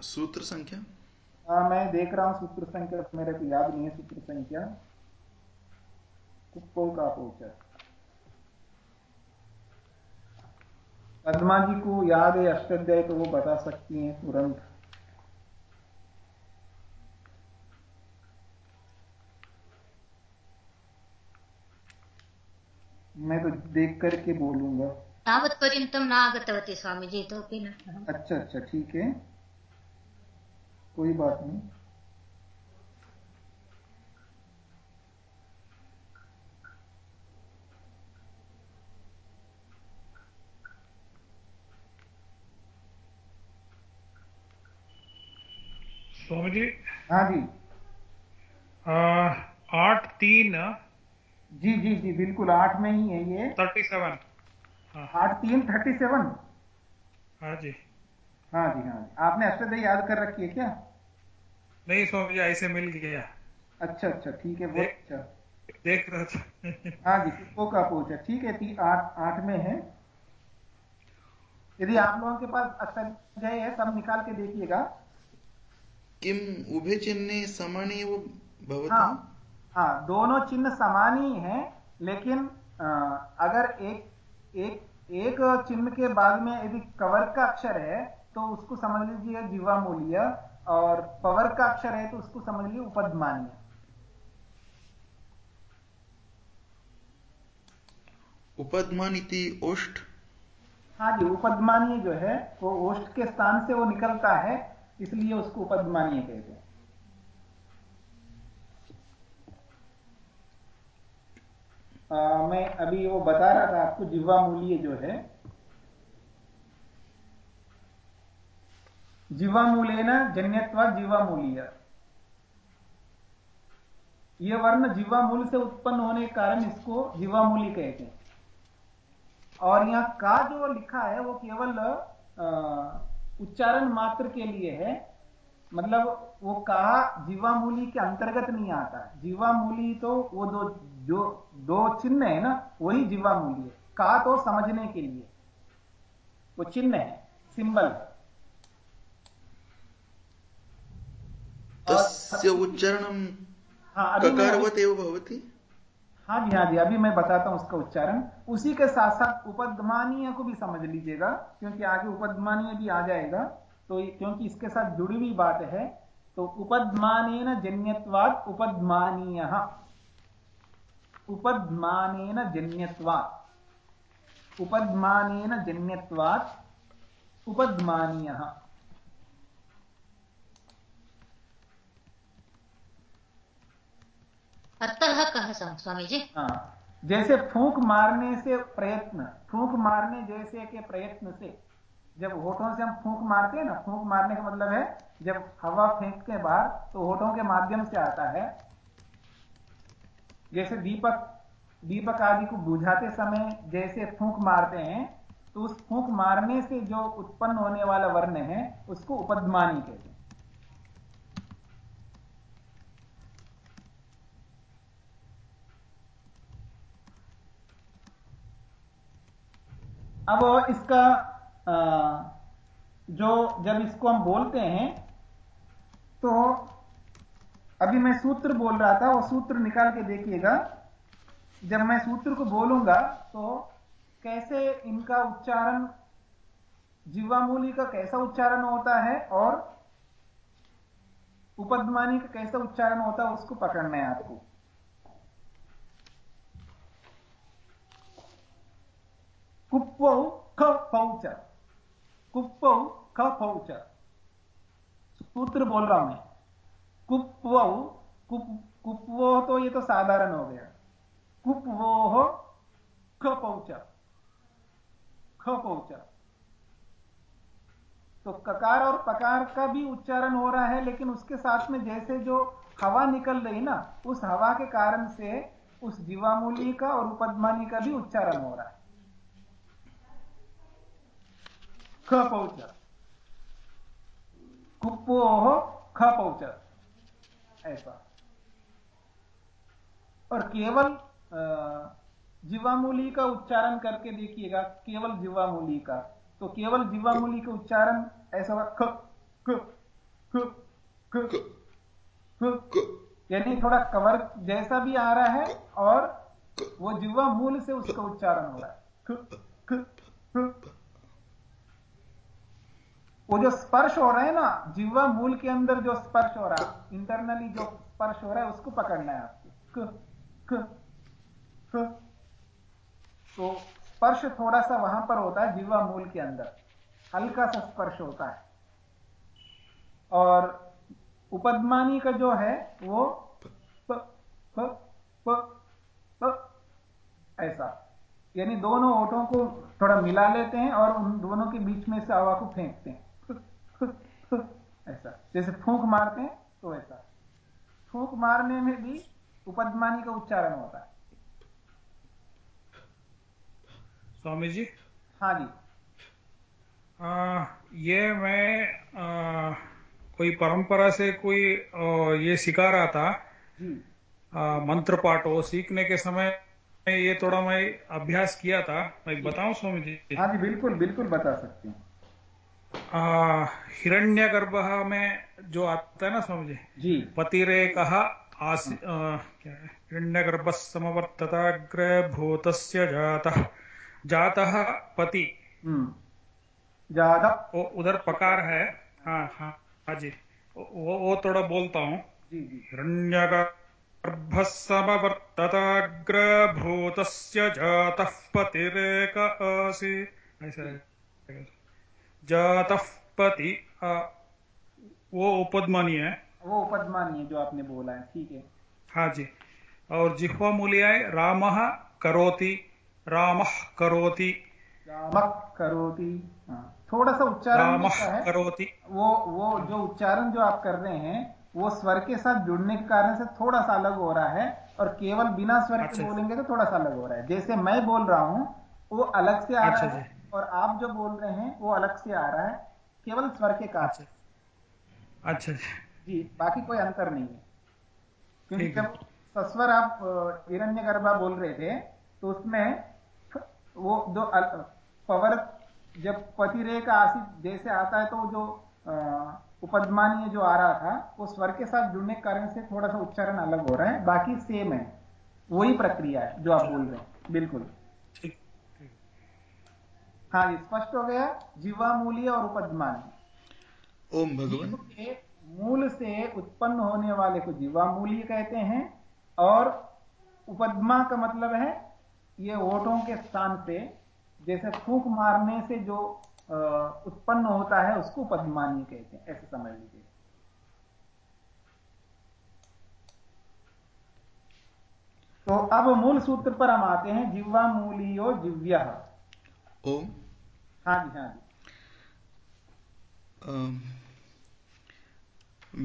सूत्र संख्या? हाँ मैं देख रहा हूँ सूत्र संख्या मेरे को याद नहीं है सूत्र संख्या। कुप्पो का पोचा पद्मा जी को याद है अष्टाध्याय तो वो बता सकती हैं तुरंत। मैं तो देख करके बोलूँगा। तावत् न आगतवती स्वामीजी इतोपि न। अच्छा अच्छा ठीक है। कोई बात नहीं। स्वामी जी हाँ जी। आठ तीन जी जी जी बिल्कुल आठ में ही है ये। Thirty seven. आठ तीन थर्टी सेवन? हाँ जी। हाँ जी हाँ जी। आपने अष्टदय याद कर रखी है क्या? नहीं स्वामी जी ऐसे मिल गया। अच्छा अच्छा ठीक है बहुत अच्छा। देख रहा था। हाँ जी किसको का पूछा ठीक है ती आठ आठ में है। यदि आप लोगों के पास अष्टाध्याय है सब निकाल के देखिएगा। किम उभे चिन्ह समान एव भवति? हाँ हाँ दोनों चिन्ह समान ही हैं लेकिन आ, अगर एक एक एक चिन्ह के बाद में यदि कवर का अक्षर है तो उसको समझ लीजिए जीवा मूल्य और पवर का अक्षर है तो उसको समझ लीजिए उपदमानीय। उपदमान इति ओष्ठ। हाँ जी उपदमानीय जो है वो ओष्ठ के स्थान से वो निकलता है इसलिए उसको उपदमानीय कहते हैं। मैं अभी वो बता रहा था आपको जिवा मूल्य जो है जीवामूलेन जन्यत्वा जीवामूलीय। यह वर्ण जीवामूल से उत्पन्न होने के कारण इसको जीवामूली कहते हैं। और यहाँ का जो लिखा है, वो केवल उच्चारण मात्र के लिए है। मतलब वो कहा जीवामूली के अंतर्गत नहीं आता जीवामूली तो वो दो, जो दो चिन्ह है ना, वही जीवामूली है। का तो समझने के लिए। वो चिन्ह है, सिंबल है। तस्य उच्चारणं हाँ, एव भवति। हाँ जी हाँ जी अभी मैं बताता हूँ उसका उच्चारण। उसी के साथ साथ उपद्मानीय को भी समझ लीजिएगा क्योंकि आगे उपद्मानीय भी आ जाएगा। तो क्योंकि इसके साथ जुड़ी हुई बात है तो उपद्मानेन जन्यत्वाद उपद्मानीय। उपद्मानेन जन्यत्वात्। उपद्मानेन जन्यत्वात् उपद्मानीय। अर्थः कः स्वामी जी हाँ जैसे फूक मारने से प्रयत्न, फूंक मारने जैसे के प्रयत्न से। जब होठों से हम फूंक मारते हैं ना, फूक मारने का मतलब है, जब हवा फेंक के बाहर तो होठों के माध्यम से आता है। जैसे दीपक दीपक आदि को बुझाते समय जैसे फूक मारते हैं तो उस फूंक मारने से जो उत्पन्न होने वाला वर्ण है, उसको उपद्मानी कहते हैं। अब इसका जो जब इसको हम बोलते हैं तो अभी मैं सूत्र बोल रहा था, वो सूत्र निकाल के देखिएगा। जब मैं सूत्र को बोलूँगा तो कैसे इनका उच्चारण, जीवामूली का कैसा उच्चारण होता है और उपद्मानी का कैसा उच्चारण होता है, उसको पकड़ना है आपको। ख पौच कुप्पौ ख पौच सूत्र बोल रहा हूँ मैं कुप्व कुप कुप्वो तो ये तो साधारण हो गया कुप्वो खपौच खपौच तो ककार और पकार का भी उच्चारण हो रहा है, लेकिन उसके साथ में जैसे जो हवा निकल रही ना, उस हवा के कारण से उस जीवामूली का और उपदमानी का भी उच्चारण हो रहा है। ख पौच कुप्पो ख ऐसा। और केवल जीवामूली का उच्चारण करके देखिएगा, केवल जीवामूली का। तो केवल जीवामूली का उच्चारण ऐसा ख ख ख ख यानी थोड़ा कवर जैसा भी आ रहा है और वो जीवा मूल से उसका उच्चारण हो रहा है। वो जो स्पर्श हो रहा है ना जिवा मूल के अंदर जो स्पर्श हो रहा है इंटरनली जो स्पर्श हो रहा है उसको पकड़ना है आपको। क, क, तो स्पर्श थोड़ा सा वहाँ पर होता है जिवा मूल के अंदर। हल्का सा स्पर्श होता है। और उपदमानी का जो है वो प, प, प, प, ऐसा। यानी दोनों ओठों को थोड़ा मिला लेते हैं और उन दोनों के बीच में से हवा को फेंकते हैं। ऐसा। जैसे फूंक मारते हैं तो ऐसा। फूंक मारने में भी उपदमानी का उच्चारण होता है। स्वामी जी? हाँ जी। आ, ये मैं आ, कोई परंपरा से कोई आ, ये सिखा रहा था। मंत्र पाठ हो सीखने के समय ये थोड़ा मैं अभ्यास किया था। मैं बताऊँ स्वामी जी? हाँ जी बिल्कुल बिल्कुल बता सकते हैं। हिरण्य गर्भ में जो आता है ना स्वामी जी? पतिरे कहा हाँ। है? हिरण्य गर्भ समवर्तताग्र भूत जातः। जातः पति। हम्म। जाता उधर पकार है। हाँ हाँ हाँ जी। वो वो थोड़ा बोलता हूँ। हिरण्य गर्भ समवर्तताग्र हिरण्यगर्भस्समवर्तताग्रभूतस्य जातः पतिरेक आसि। ऐसा जातः पति वो उपदमानी है। वो उपदमानी है जो आपने बोला है ठीक है। हाँ जी। और जिह्वा मूल्य है राम करोति राम करोति। राम करोति हाँ। थोड़ा सा उच्चारण है। करोति। वो वो जो उच्चारण जो आप कर रहे हैं वो स्वर के साथ जुड़ने के कारण से थोड़ा सा अलग हो रहा है और केवल बिना स्वर अच्छा। के बोलेंगे तो थोड़ा सा अलग हो रहा है। जैसे मैं बोल रहा हूँ वो अलग से आ अच्छा रहा है। और आप जो बोल रहे हैं वो अलग से आ रहा है केवल स्वर के कारण अच्छा अच्छा। जी बाकी कोई अंतर नहीं है। क्योंकि जब सस्वर आप हिरण्य गर्भा बोल रहे थे तो उसमें वो जो पवर जब पतिरे का आसित जैसे आता है तो जो उपदमानीय जो आ रहा था वो स्वर के साथ जुड़ने के कारण से थोड़ा सा उच्चारण अलग हो रहा है। बाकी सेम है। वही प्रक्रिया है जो आप बोल रहे हैं। बिल्कुल। हाँ जी स्पष्ट हो गया जीवामूल्य और उपदमानी ओम भगवान। के मूल से उत्पन्न होने वाले को जीवामूल्य कहते हैं और उपदमा का मतलब है ये ओटों के स्थान पे जैसे फूक मारने से जो उत्पन्न होता है उसको पद्मानी कहते हैं ऐसे समझ लीजिए। तो अब मूल सूत्र पर हम आते हैं जिह्वा मूलियो जिव्य। ओम हाँ हाँ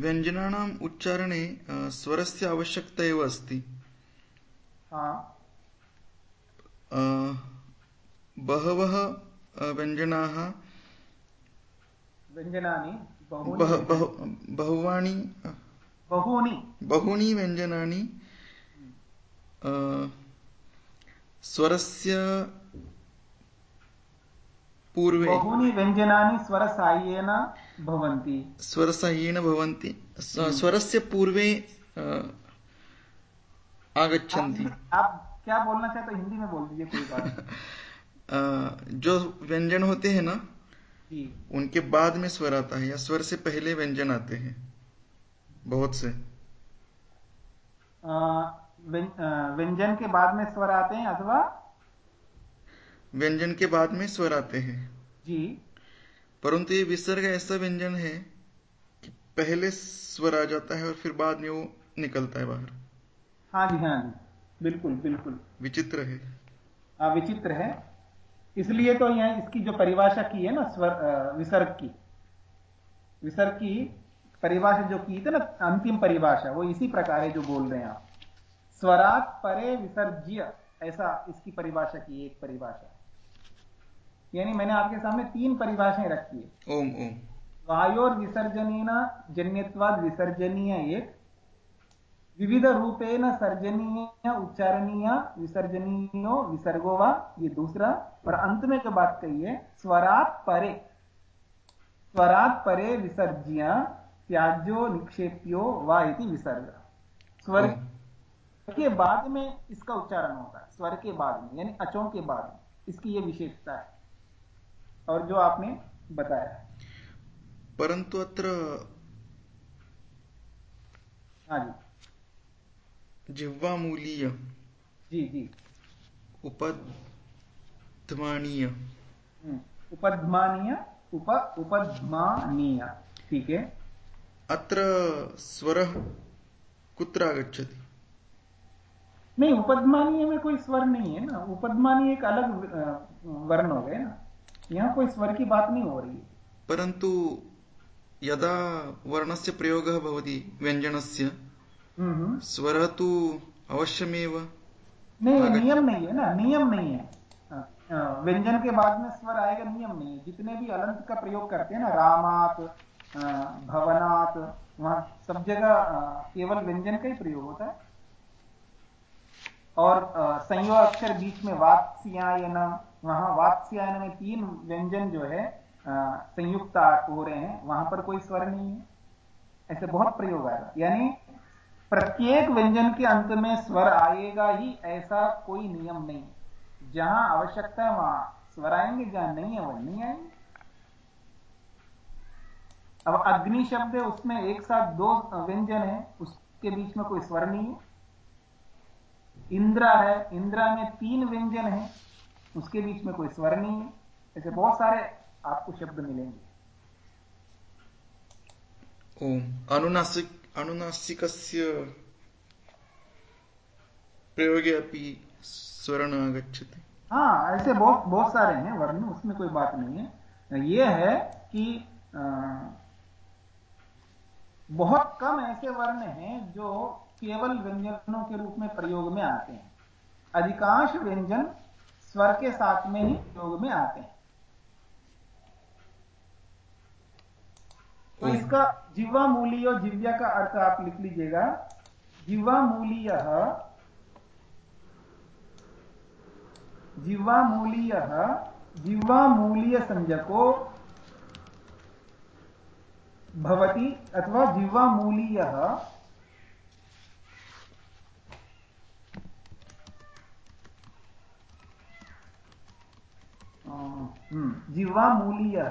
व्यञ्जनानाम् उच्चारणे स्वरस्य आवश्यकता एव अस्ति। हाँ। बहवः व्यञ्जनाः व्यञ्जनानि बहुवाणि बहूनि। बहूनि व्यञ्जनानि स्वरस्य पूर्वे। बहूनि व्यञ्जनानि स्वरसाह्येन भवन्ति। स्वरसाह्येन भवन्ति। स्वरस्य पूर्वे आगच्छन्ति। आप क्या बोलना चाहते हिंदी में बोल दीजिए कोई बात। जो व्यंजन होते हैं ना उनके बाद में स्वर आता है या स्वर से पहले व्यंजन आते हैं। बहुत से। व्यंजन के बाद में स्वर आते हैं अथवा व्यंजन के बाद में स्वर आते हैं। जी। परंतु ये विसर्ग ऐसा व्यंजन है कि पहले स्वर आ जाता है और फिर बाद में वो निकलता है बाहर। हाँ जी हाँ जी। बिल्कुल बिल्कुल। विचित्र है। हाँ विचित्र है। इसलिए तो यहाँ इसकी जो परिभाषा की है ना स्वर विसर्ग की। विसर्ग की परिभाषा जो की थी ना अंतिम परिभाषा वो इसी प्रकार है जो बोल रहे हैं आप। स्वरात परे विसर्ज्य ऐसा इसकी परिभाषा की एक परिभाषा यानी मैंने आपके सामने तीन परिभाषाएँ रखी है। ओम ओम। वायोर विसर्जन जन्यवाद विसर्जनीय एक विविध रूपेण सर्जनीय उच्चारणीय विसर्जनीय विसर्गो वा ये दूसरा। और अंत में क्या बात कही है स्वरात परे। स्वरात परे विसर्ज्य त्याज्यो निक्षेप्यो वा इति विसर्ग। स्वर के बाद में इसका उच्चारण होता है स्वर के बाद में यानी अचों के बाद में। इसकी यह विशेषता है। और जो आपने बताया। परंतु अत्र हाँ जी। जिह्वामूलीय। जी जी। उपध्मानीय हम्म, उपध्मानीय उप उपध्मानीय ठीक है। अत्र स्वरः कुत्र आगच्छति? नहीं उपध्मानीय में कोई स्वर नहीं है ना। उपध्मानीय एक अलग वर्ण हो गए ना। यहाँ कोई स्वर की बात नहीं हो रही है। परंतु यदा वर्णस्य प्रयोगः भवति व्यञ्जनस्य हम्म, हम्म। स्वरः तु अवश्यमेव नहीं नियम नहीं है ना नियम नहीं है। व्यंजन के बाद में स्वर आएगा नियम नहीं है। जितने भी अलंत का प्रयोग करते हैं ना रामात भवनात वहाँ सब जगह केवल व्यंजन का ही प्रयोग होता है। और संयोग अक्षर बीच में वात्स्यायन वहाँ वात्स्यायन में तीन व्यंजन जो है संयुक्त हो रहे हैं, वहाँ पर कोई स्वर नहीं है। ऐसे बहुत प्रयोग आएगा। यानी प्रत्येक व्यंजन के अंत में स्वर आएगा ही, ऐसा कोई नियम नहीं जहाँ आवश्यकता है, वहाँ स्वर आएँगे, जहाँ नहीं है, वह नहीं आएँगे। अब अग्नि शब्द है, उसमें एक साथ दो व्यंजन है, उसके बीच में कोई स्वर नहीं है। इंद्रा है, इंद्रा में तीन व्यंजन है उसके बीच में कोई स्वर नहीं है। ऐसे बहुत सारे आपको शब्द मिलेंगे। ओम। अनुनासिक अनुनासिक प्रयोगे अपनी स्वर्ण आगच्छति। हाँ ऐसे बहुत बहुत सारे हैं वर्ण उसमें कोई बात नहीं है। यह है कि आ, बहुत कम ऐसे वर्ण हैं जो केवल व्यंजनों के रूप में प्रयोग में आते हैं। अधिकांश व्यंजन स्वर के साथ में ही योग में आते हैं। तो इसका जीवा मूल्य और जिव्या का अर्थ आप लिख लीजिएगा। जीवा मूल्य जीवा मूल्य जीवा मूल्य संजको भवति अथवा जीवा मूल्य जिह्वा मूलीय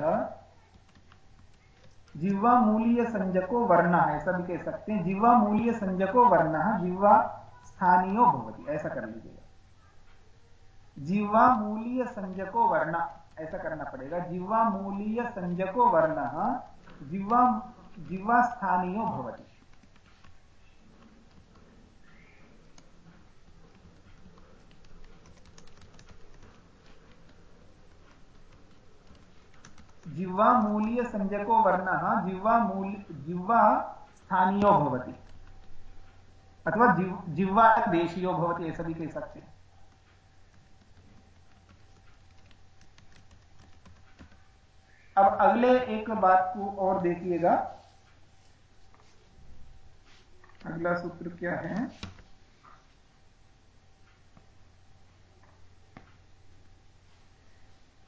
जिह्वा मूलीय संजको वर्ण, ऐसा भी कह सकते हैं। जिह्वा मूलीय संजको वर्ण, जिह्वा स्थानीय भवती, ऐसा कर लीजिएगा। जिह्वा मूलीय संजको वर्ण, ऐसा करना पड़ेगा। जिह्वा मूलीय संजको वर्ण, जिह्वा जिह्वा स्थानीय भवती। जिह्वा मूल्य संज्ञको वर्ण, जिह्वा स्थानीय भवति। अथवा जिह्वा देशीयो भवति, ऐसा भी कह सकते हैं। अब अगले एक बात को और देखिएगा। अगला सूत्र क्या है?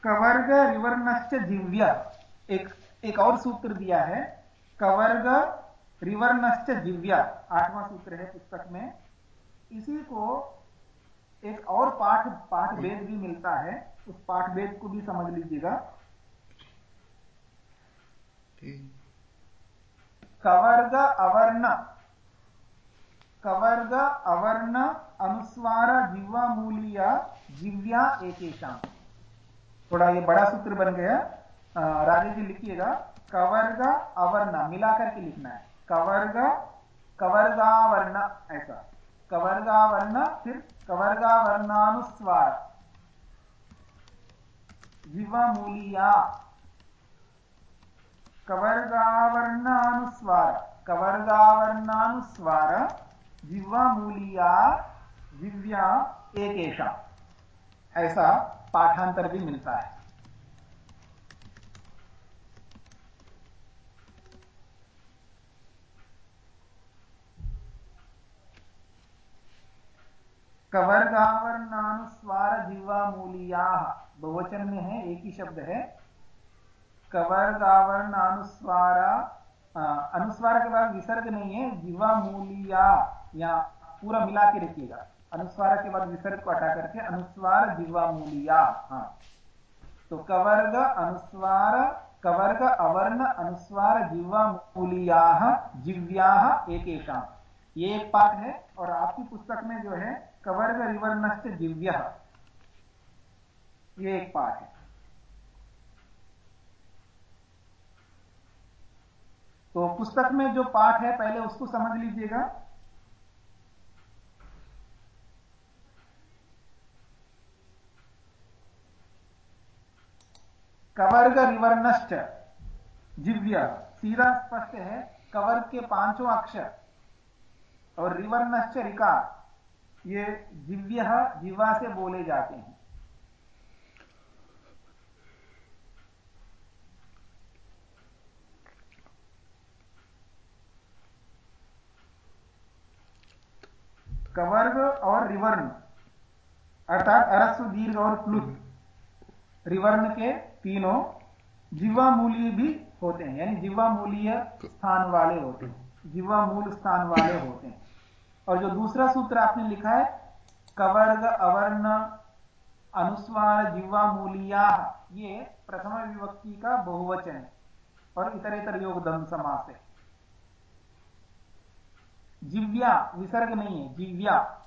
कवर्ग रिवर्णश्च जिव्य एक एक और सूत्र दिया है। कवर्ग रिवर्णश्च जिव्य आठवां सूत्र है पुस्तक में। इसी को एक और पाठ पाठ भेद भी मिलता है। उस पाठ भेद को भी समझ लीजिएगा। कवर्ग अवर्ण। कवर्ग अवर्ण अनुस्वार जिह्वा मूलिया जिव्या एक थोड़ा ये बड़ा सूत्र बन गया। राजे जी लिखिएगा, कवर्ग अवर्ण, मिलाकर के लिखना है। कवर्ग, कवर्गावर्ण, ऐसा। कवर्गावर्ण, फिर कवर्गावर्णानुस्वार। विवमूलिया। कवर्गावर्णानुस्वार। कवर्गावर्णानुस्वार, विवमूलिया दिव्या एक ऐसा। पाठांतर भी मिलता है। कवर्गावर्णानुस्वार जीवामूलिया बहुवचन में है, एक ही शब्द है। कवर्गावर्ण अनुस्वार अनुस्वार के बाद विसर्ग नहीं है जीवामूलिया या पूरा मिला के रखिएगा। अनुस्वार के बाद विसर्ग को हटा करके अनुस्वार जीवामूलिया हाँ। तो कवर्ग अनुस्वार, कवर्ग अवर्ण अनुस्वार जीवामूलिया जिव्या एक एक पाठ है और आपकी पुस्तक में जो है कवर्ग रिवर्णश्च दिव्य ये एक पाठ है। तो पुस्तक में जो पाठ है पहले उसको समझ लीजिएगा। कवर्ग रिवर्णश्च जिव्य, सीधा स्पष्ट है कवर्ग के पाँचों अक्षर और रिवर्णश्च रिकार ये दिव्य जीवा से बोले जाते हैं। कवर्ग और रिवर्ण, अर्थात अरस्व दीर्घ और प्लुत, रिवर्ण के तीनों जीवा मूल्य भी होते हैं, यानी जीवा मूल्य स्थान वाले होते हैं जीवा मूल स्थान वाले होते हैं। और जो दूसरा सूत्र आपने लिखा है, कवर्ग, अवर्ण, अनुस्वार जीवा मूलिया ये प्रथम विभक्ति का बहुवचन है, और इतर इतर योग दम समास है। जिव्या, विसर्ग नहीं है, जिव्या।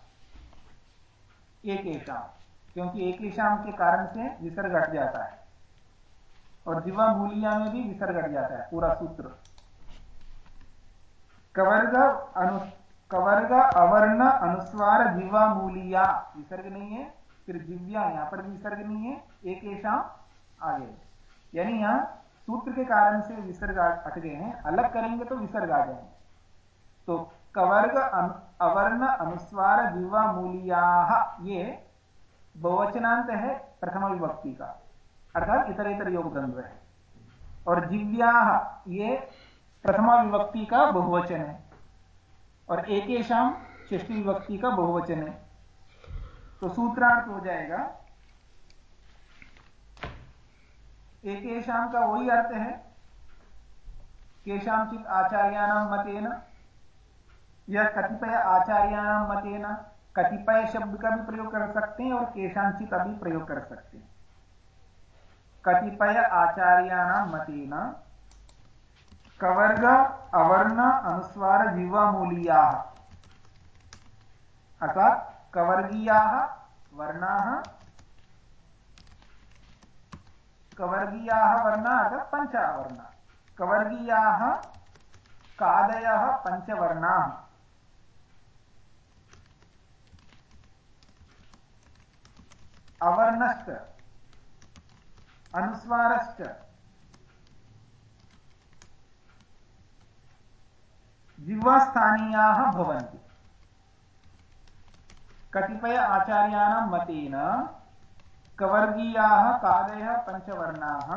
एक क्योंकि एक के कारण से विसर्ग हट जाता है। और जीवा मूलिया में भी विसर्ग हट जाता है, पूरा सूत्र। कवर्ग अनु, कवर्ग अवर्ण अनुस्वार जीवा मूलिया विसर्ग नहीं है, फिर दिव्या यहाँ पर भी विसर्ग नहीं है, एक ऐसा आगे। यानी यहाँ सूत्र के कारण से विसर्ग हट गए हैं, अलग करेंगे तो विसर्ग आ जाएँगे। तो कवर्ग अवर्ण अनुस्वार जीवा मूलिया ये बहुवचनांत है प्रथम विभक्ति का। अर्थात इतर इतर योग द्वंद्व है। और जिव्या ये प्रथमा विभक्ति का बहुवचन है। और एक षष्टि विभक्ति का बहुवचन है। तो सूत्रार्थ हो जाएगा एक का वही अर्थ है केशांचित आचार्याणाम मतेन यह कतिपय आचार्याणाम मतेन कतिपय शब्द का भी प्रयोग कर सकते हैं और केशांचित अभी प्रयोग कर सकते हैं। कतिपय आचार्याणाम मतेन कवर्ग, अवर्ण, अनुस्वार जीवामूलीया अर्थात कवर्गीया, वर्णा कवर्गीया वर्णा अर्थात पंचवर्ण कवर्गीया कादय पंचवर्णा अवर्णश्च अनुस्वारश्च। जिह्वास्थानीयाः कतिपय आचार्याणां मतेन कवर्गीयाः कादयः पञ्चवर्णाः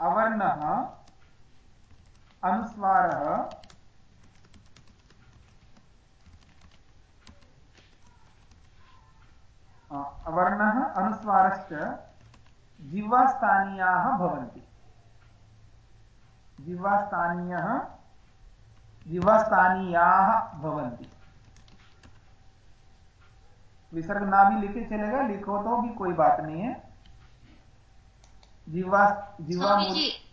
अवर्णः अनुस्वारः अवर्णः अनुस्वारश्च जिह्वास्थानीयाः भवन्ति। जिह्वास्थानीयः जिह्वास्थानीयाः भवन्ति। विसर्ग ना भी लिखे चलेगा लिखो तो भी कोई बात नहीं है। जिह्वा जिह्वा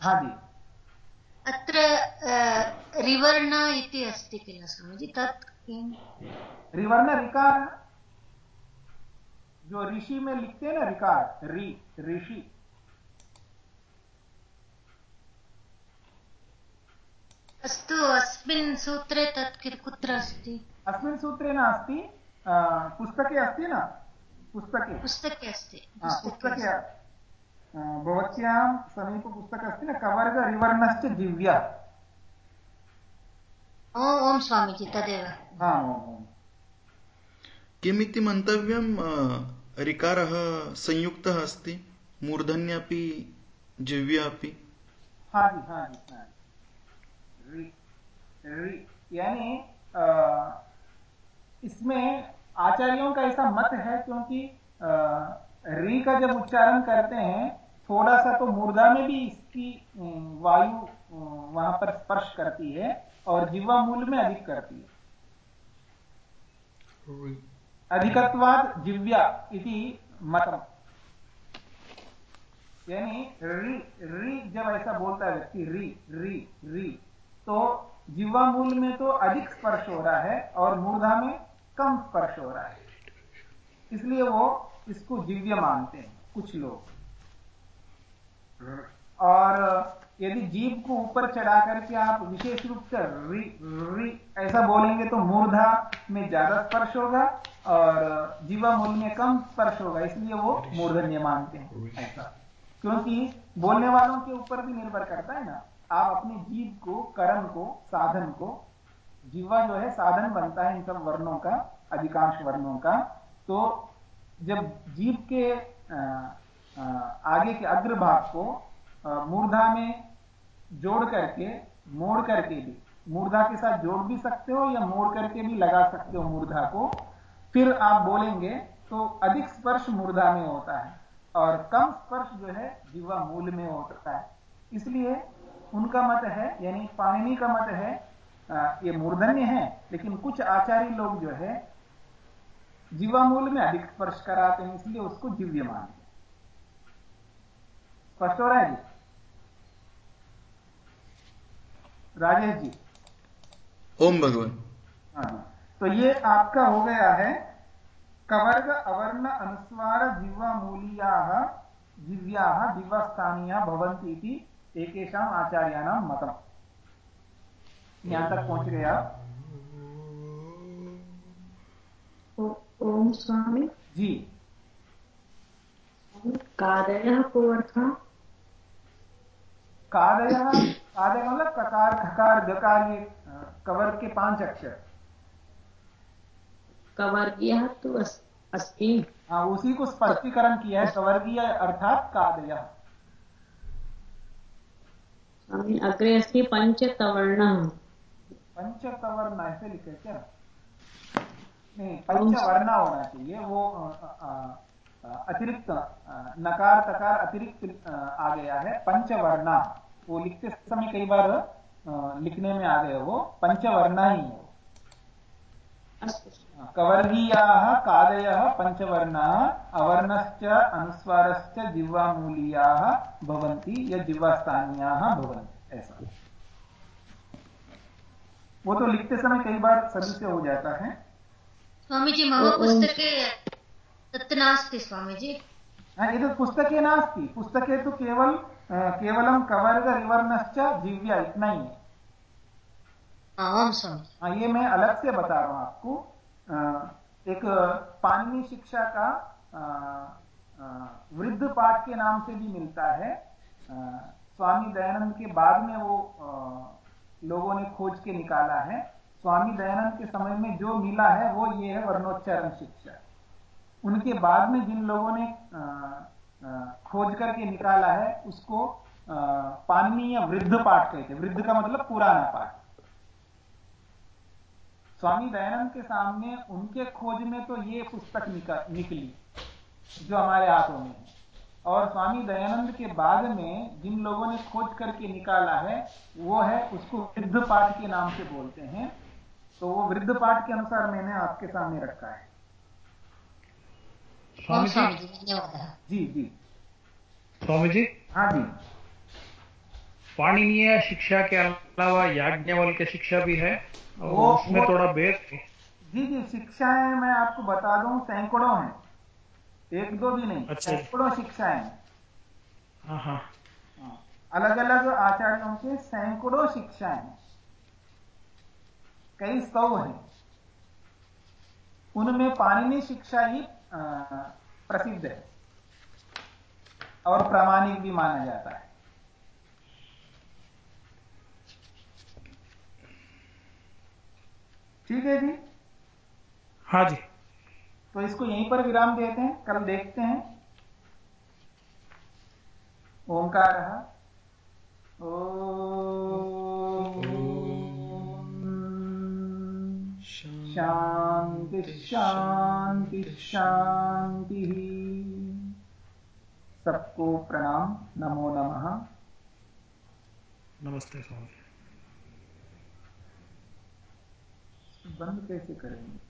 हाँ जी। अत्र रिवर्ण इति अस्ति किल स्वामीजी? तत् किम् रिवर्ण रिकार जो ऋषि में लिखते हैं ना रिकार्ड री ऋषि। अस्तु अस्मिन् सूत्रे तत् कुत्र अस्ति? अस्मिन् सूत्रे नास्ति पुस्तके अस्ति न? पुस्तके। पुस्तके अस्ति। पुस्तके भवत्यां समीपे पुस्तकम् अस्ति न? कवर्ग रिवर्णश्च दिव्य। ओम स्वामीजी तदेव। किमिति मन्तव्यं ऋकारः संयुक्तः अस्ति मूर्धन्यपि जिव्या अपि यानी इसमें आचार्यों का ऐसा मत है क्योंकि री का जब उच्चारण करते हैं थोड़ा सा तो मूर्धा में भी इसकी वायु वहाँ पर स्पर्श करती है और जीवा मूल में अधिक करती है। अधिकत्वाद जिव्या इति मतम। यानी री री जब ऐसा बोलता है व्यक्ति, री री री तो जीवा मूल में तो अधिक स्पर्श हो रहा है और मूर्धा में कम स्पर्श हो रहा है। इसलिए वो इसको दिव्य मानते हैं, कुछ लोग। और यदि जीव को ऊपर चढ़ा करके आप विशेष रूप से री री, ऐसा बोलेंगे तो मूर्धा में ज़्यादा स्पर्श होगा और जीवा मूल में कम स्पर्श होगा इसलिए वो मूर्धन्य मानते हैं ऐसा। क्योंकि बोलने वालों के ऊपर भी निर्भर करता है ना। आप अपने जीव को कर्म को साधन को जीवा जो है साधन बनता है इन सब वर्णों का अधिकांश वर्णों का। तो जब जीव के आ, आ, आगे के अग्रभाग को मूर्धा में जोड़ करके मोड़ करके भी मूर्धा के साथ जोड़ भी सकते हो या मोड़ करके भी लगा सकते हो मूर्धा को फिर आप बोलेंगे तो अधिक स्पर्श मुर्दा में होता है और कम स्पर्श जो है जीवा मूल में होता है। इसलिए उनका मत है यानी पाणिनि का मत है ये मूर्धन्य है लेकिन कुछ आचार्य लोग जो है जीवा जीवामूल में अधिक स्पर्श कराते हैं इसलिए उसको दिव्य मानते स्पष्ट हो रहा है जी? राजेश जी। ओम भगवान। हाँ तो ये आपका हो गया है कवर्ग अवर्ण अनुस्वार जीवामूलिया दिव्या दिव्यस्थानीय इति आचार्याणां मतम यहाँ तक पहुँच गए आप? ओम स्वामी। जी। कादयः को अर्थ कादयः कादय मतलब ककार खकार ये कवर के पाँच अक्षर। कवर्गीय तो अस्ति। हाँ उसी को स्पष्टीकरण किया है कवर्गीय अर्थात कादय स्वामी अग्रे अस्ति पंचतवर्ण। पंचतवर्ण ऐसे लिखे क्या? नहीं पंचवर्ण होना चाहिए वो अतिरिक्त नकार तकार अतिरिक्त आ गया है पंचवर्ण। वो लिखते समय कई बार लिखने में आ गए वो पंचवर्ण ही है। कवर्गीयाः कादयः पंचवर्णाः अवर्णश्च अनुस्वारश्च जिह्वामूलीयाः भवन्ति या जिह्वास्थानीयाः भवन्ति। ऐसा। वो तो लिखते समय कई बार सभी से हो जाता है। स्वामीजी मम पुस्तके तत् नास्ति स्वामीजी। एतत् पुस्तके नास्ति। पुस्तके तु केवल केवलं कवर्ग रिवर्णश्च जिव्या इतना ही है। हाँ ये मैं अलग से बता रहा हूँ आपको। एक पाणनी शिक्षा का वृद्ध पाठ के नाम से भी मिलता है। स्वामी दयानंद के बाद में वो लोगों ने खोज के निकाला है। स्वामी दयानंद के समय में जो मिला है, वो ये है वर्णोच्चारण शिक्षा। उनके बाद में जिन लोगों ने खोज करके निकाला है, उसको पाणनीय वृद्ध पाठ कहते हैं। वृद्ध का मतलब पुराना पाठ। स्वामी दयानंद के सामने उनके खोज में तो ये पुस्तक निकली जो हमारे हाथों में है। और स्वामी दयानंद के बाद में जिन लोगों ने खोज करके निकाला है वो है उसको वृद्ध पाठ के नाम से बोलते हैं। तो वो वृद्ध पाठ के अनुसार मैंने आपके सामने रखा है। स्वामी जी? जी जी। स्वामी जी? हाँ जी। पाणनीय शिक्षा के अलावा याज्ञवल के शिक्षा भी है वो उसमें वो, थोड़ा भेद जी जी शिक्षाएँ मैं आपको बता दूँ सैकड़ों हैं। एक दो भी नहीं अच्छा। सैकड़ों शिक्षाएँ हाँ। हाँ अलग अलग आचार्यों के सैकड़ों शिक्षाएँ कई सौ हैं। उनमें पाणिनि शिक्षा ही प्रसिद्ध है। और प्रामाणिक भी माना जाता है। ठीक है जी? हाँ जी। तो इसको यहीं पर विराम देते हैं कल देखते हैं। ओंकार ओ शांति शांति शांति। सबको प्रणाम। नमो नमः। नमस्ते स्वामी। बंद कैसे करेंगे?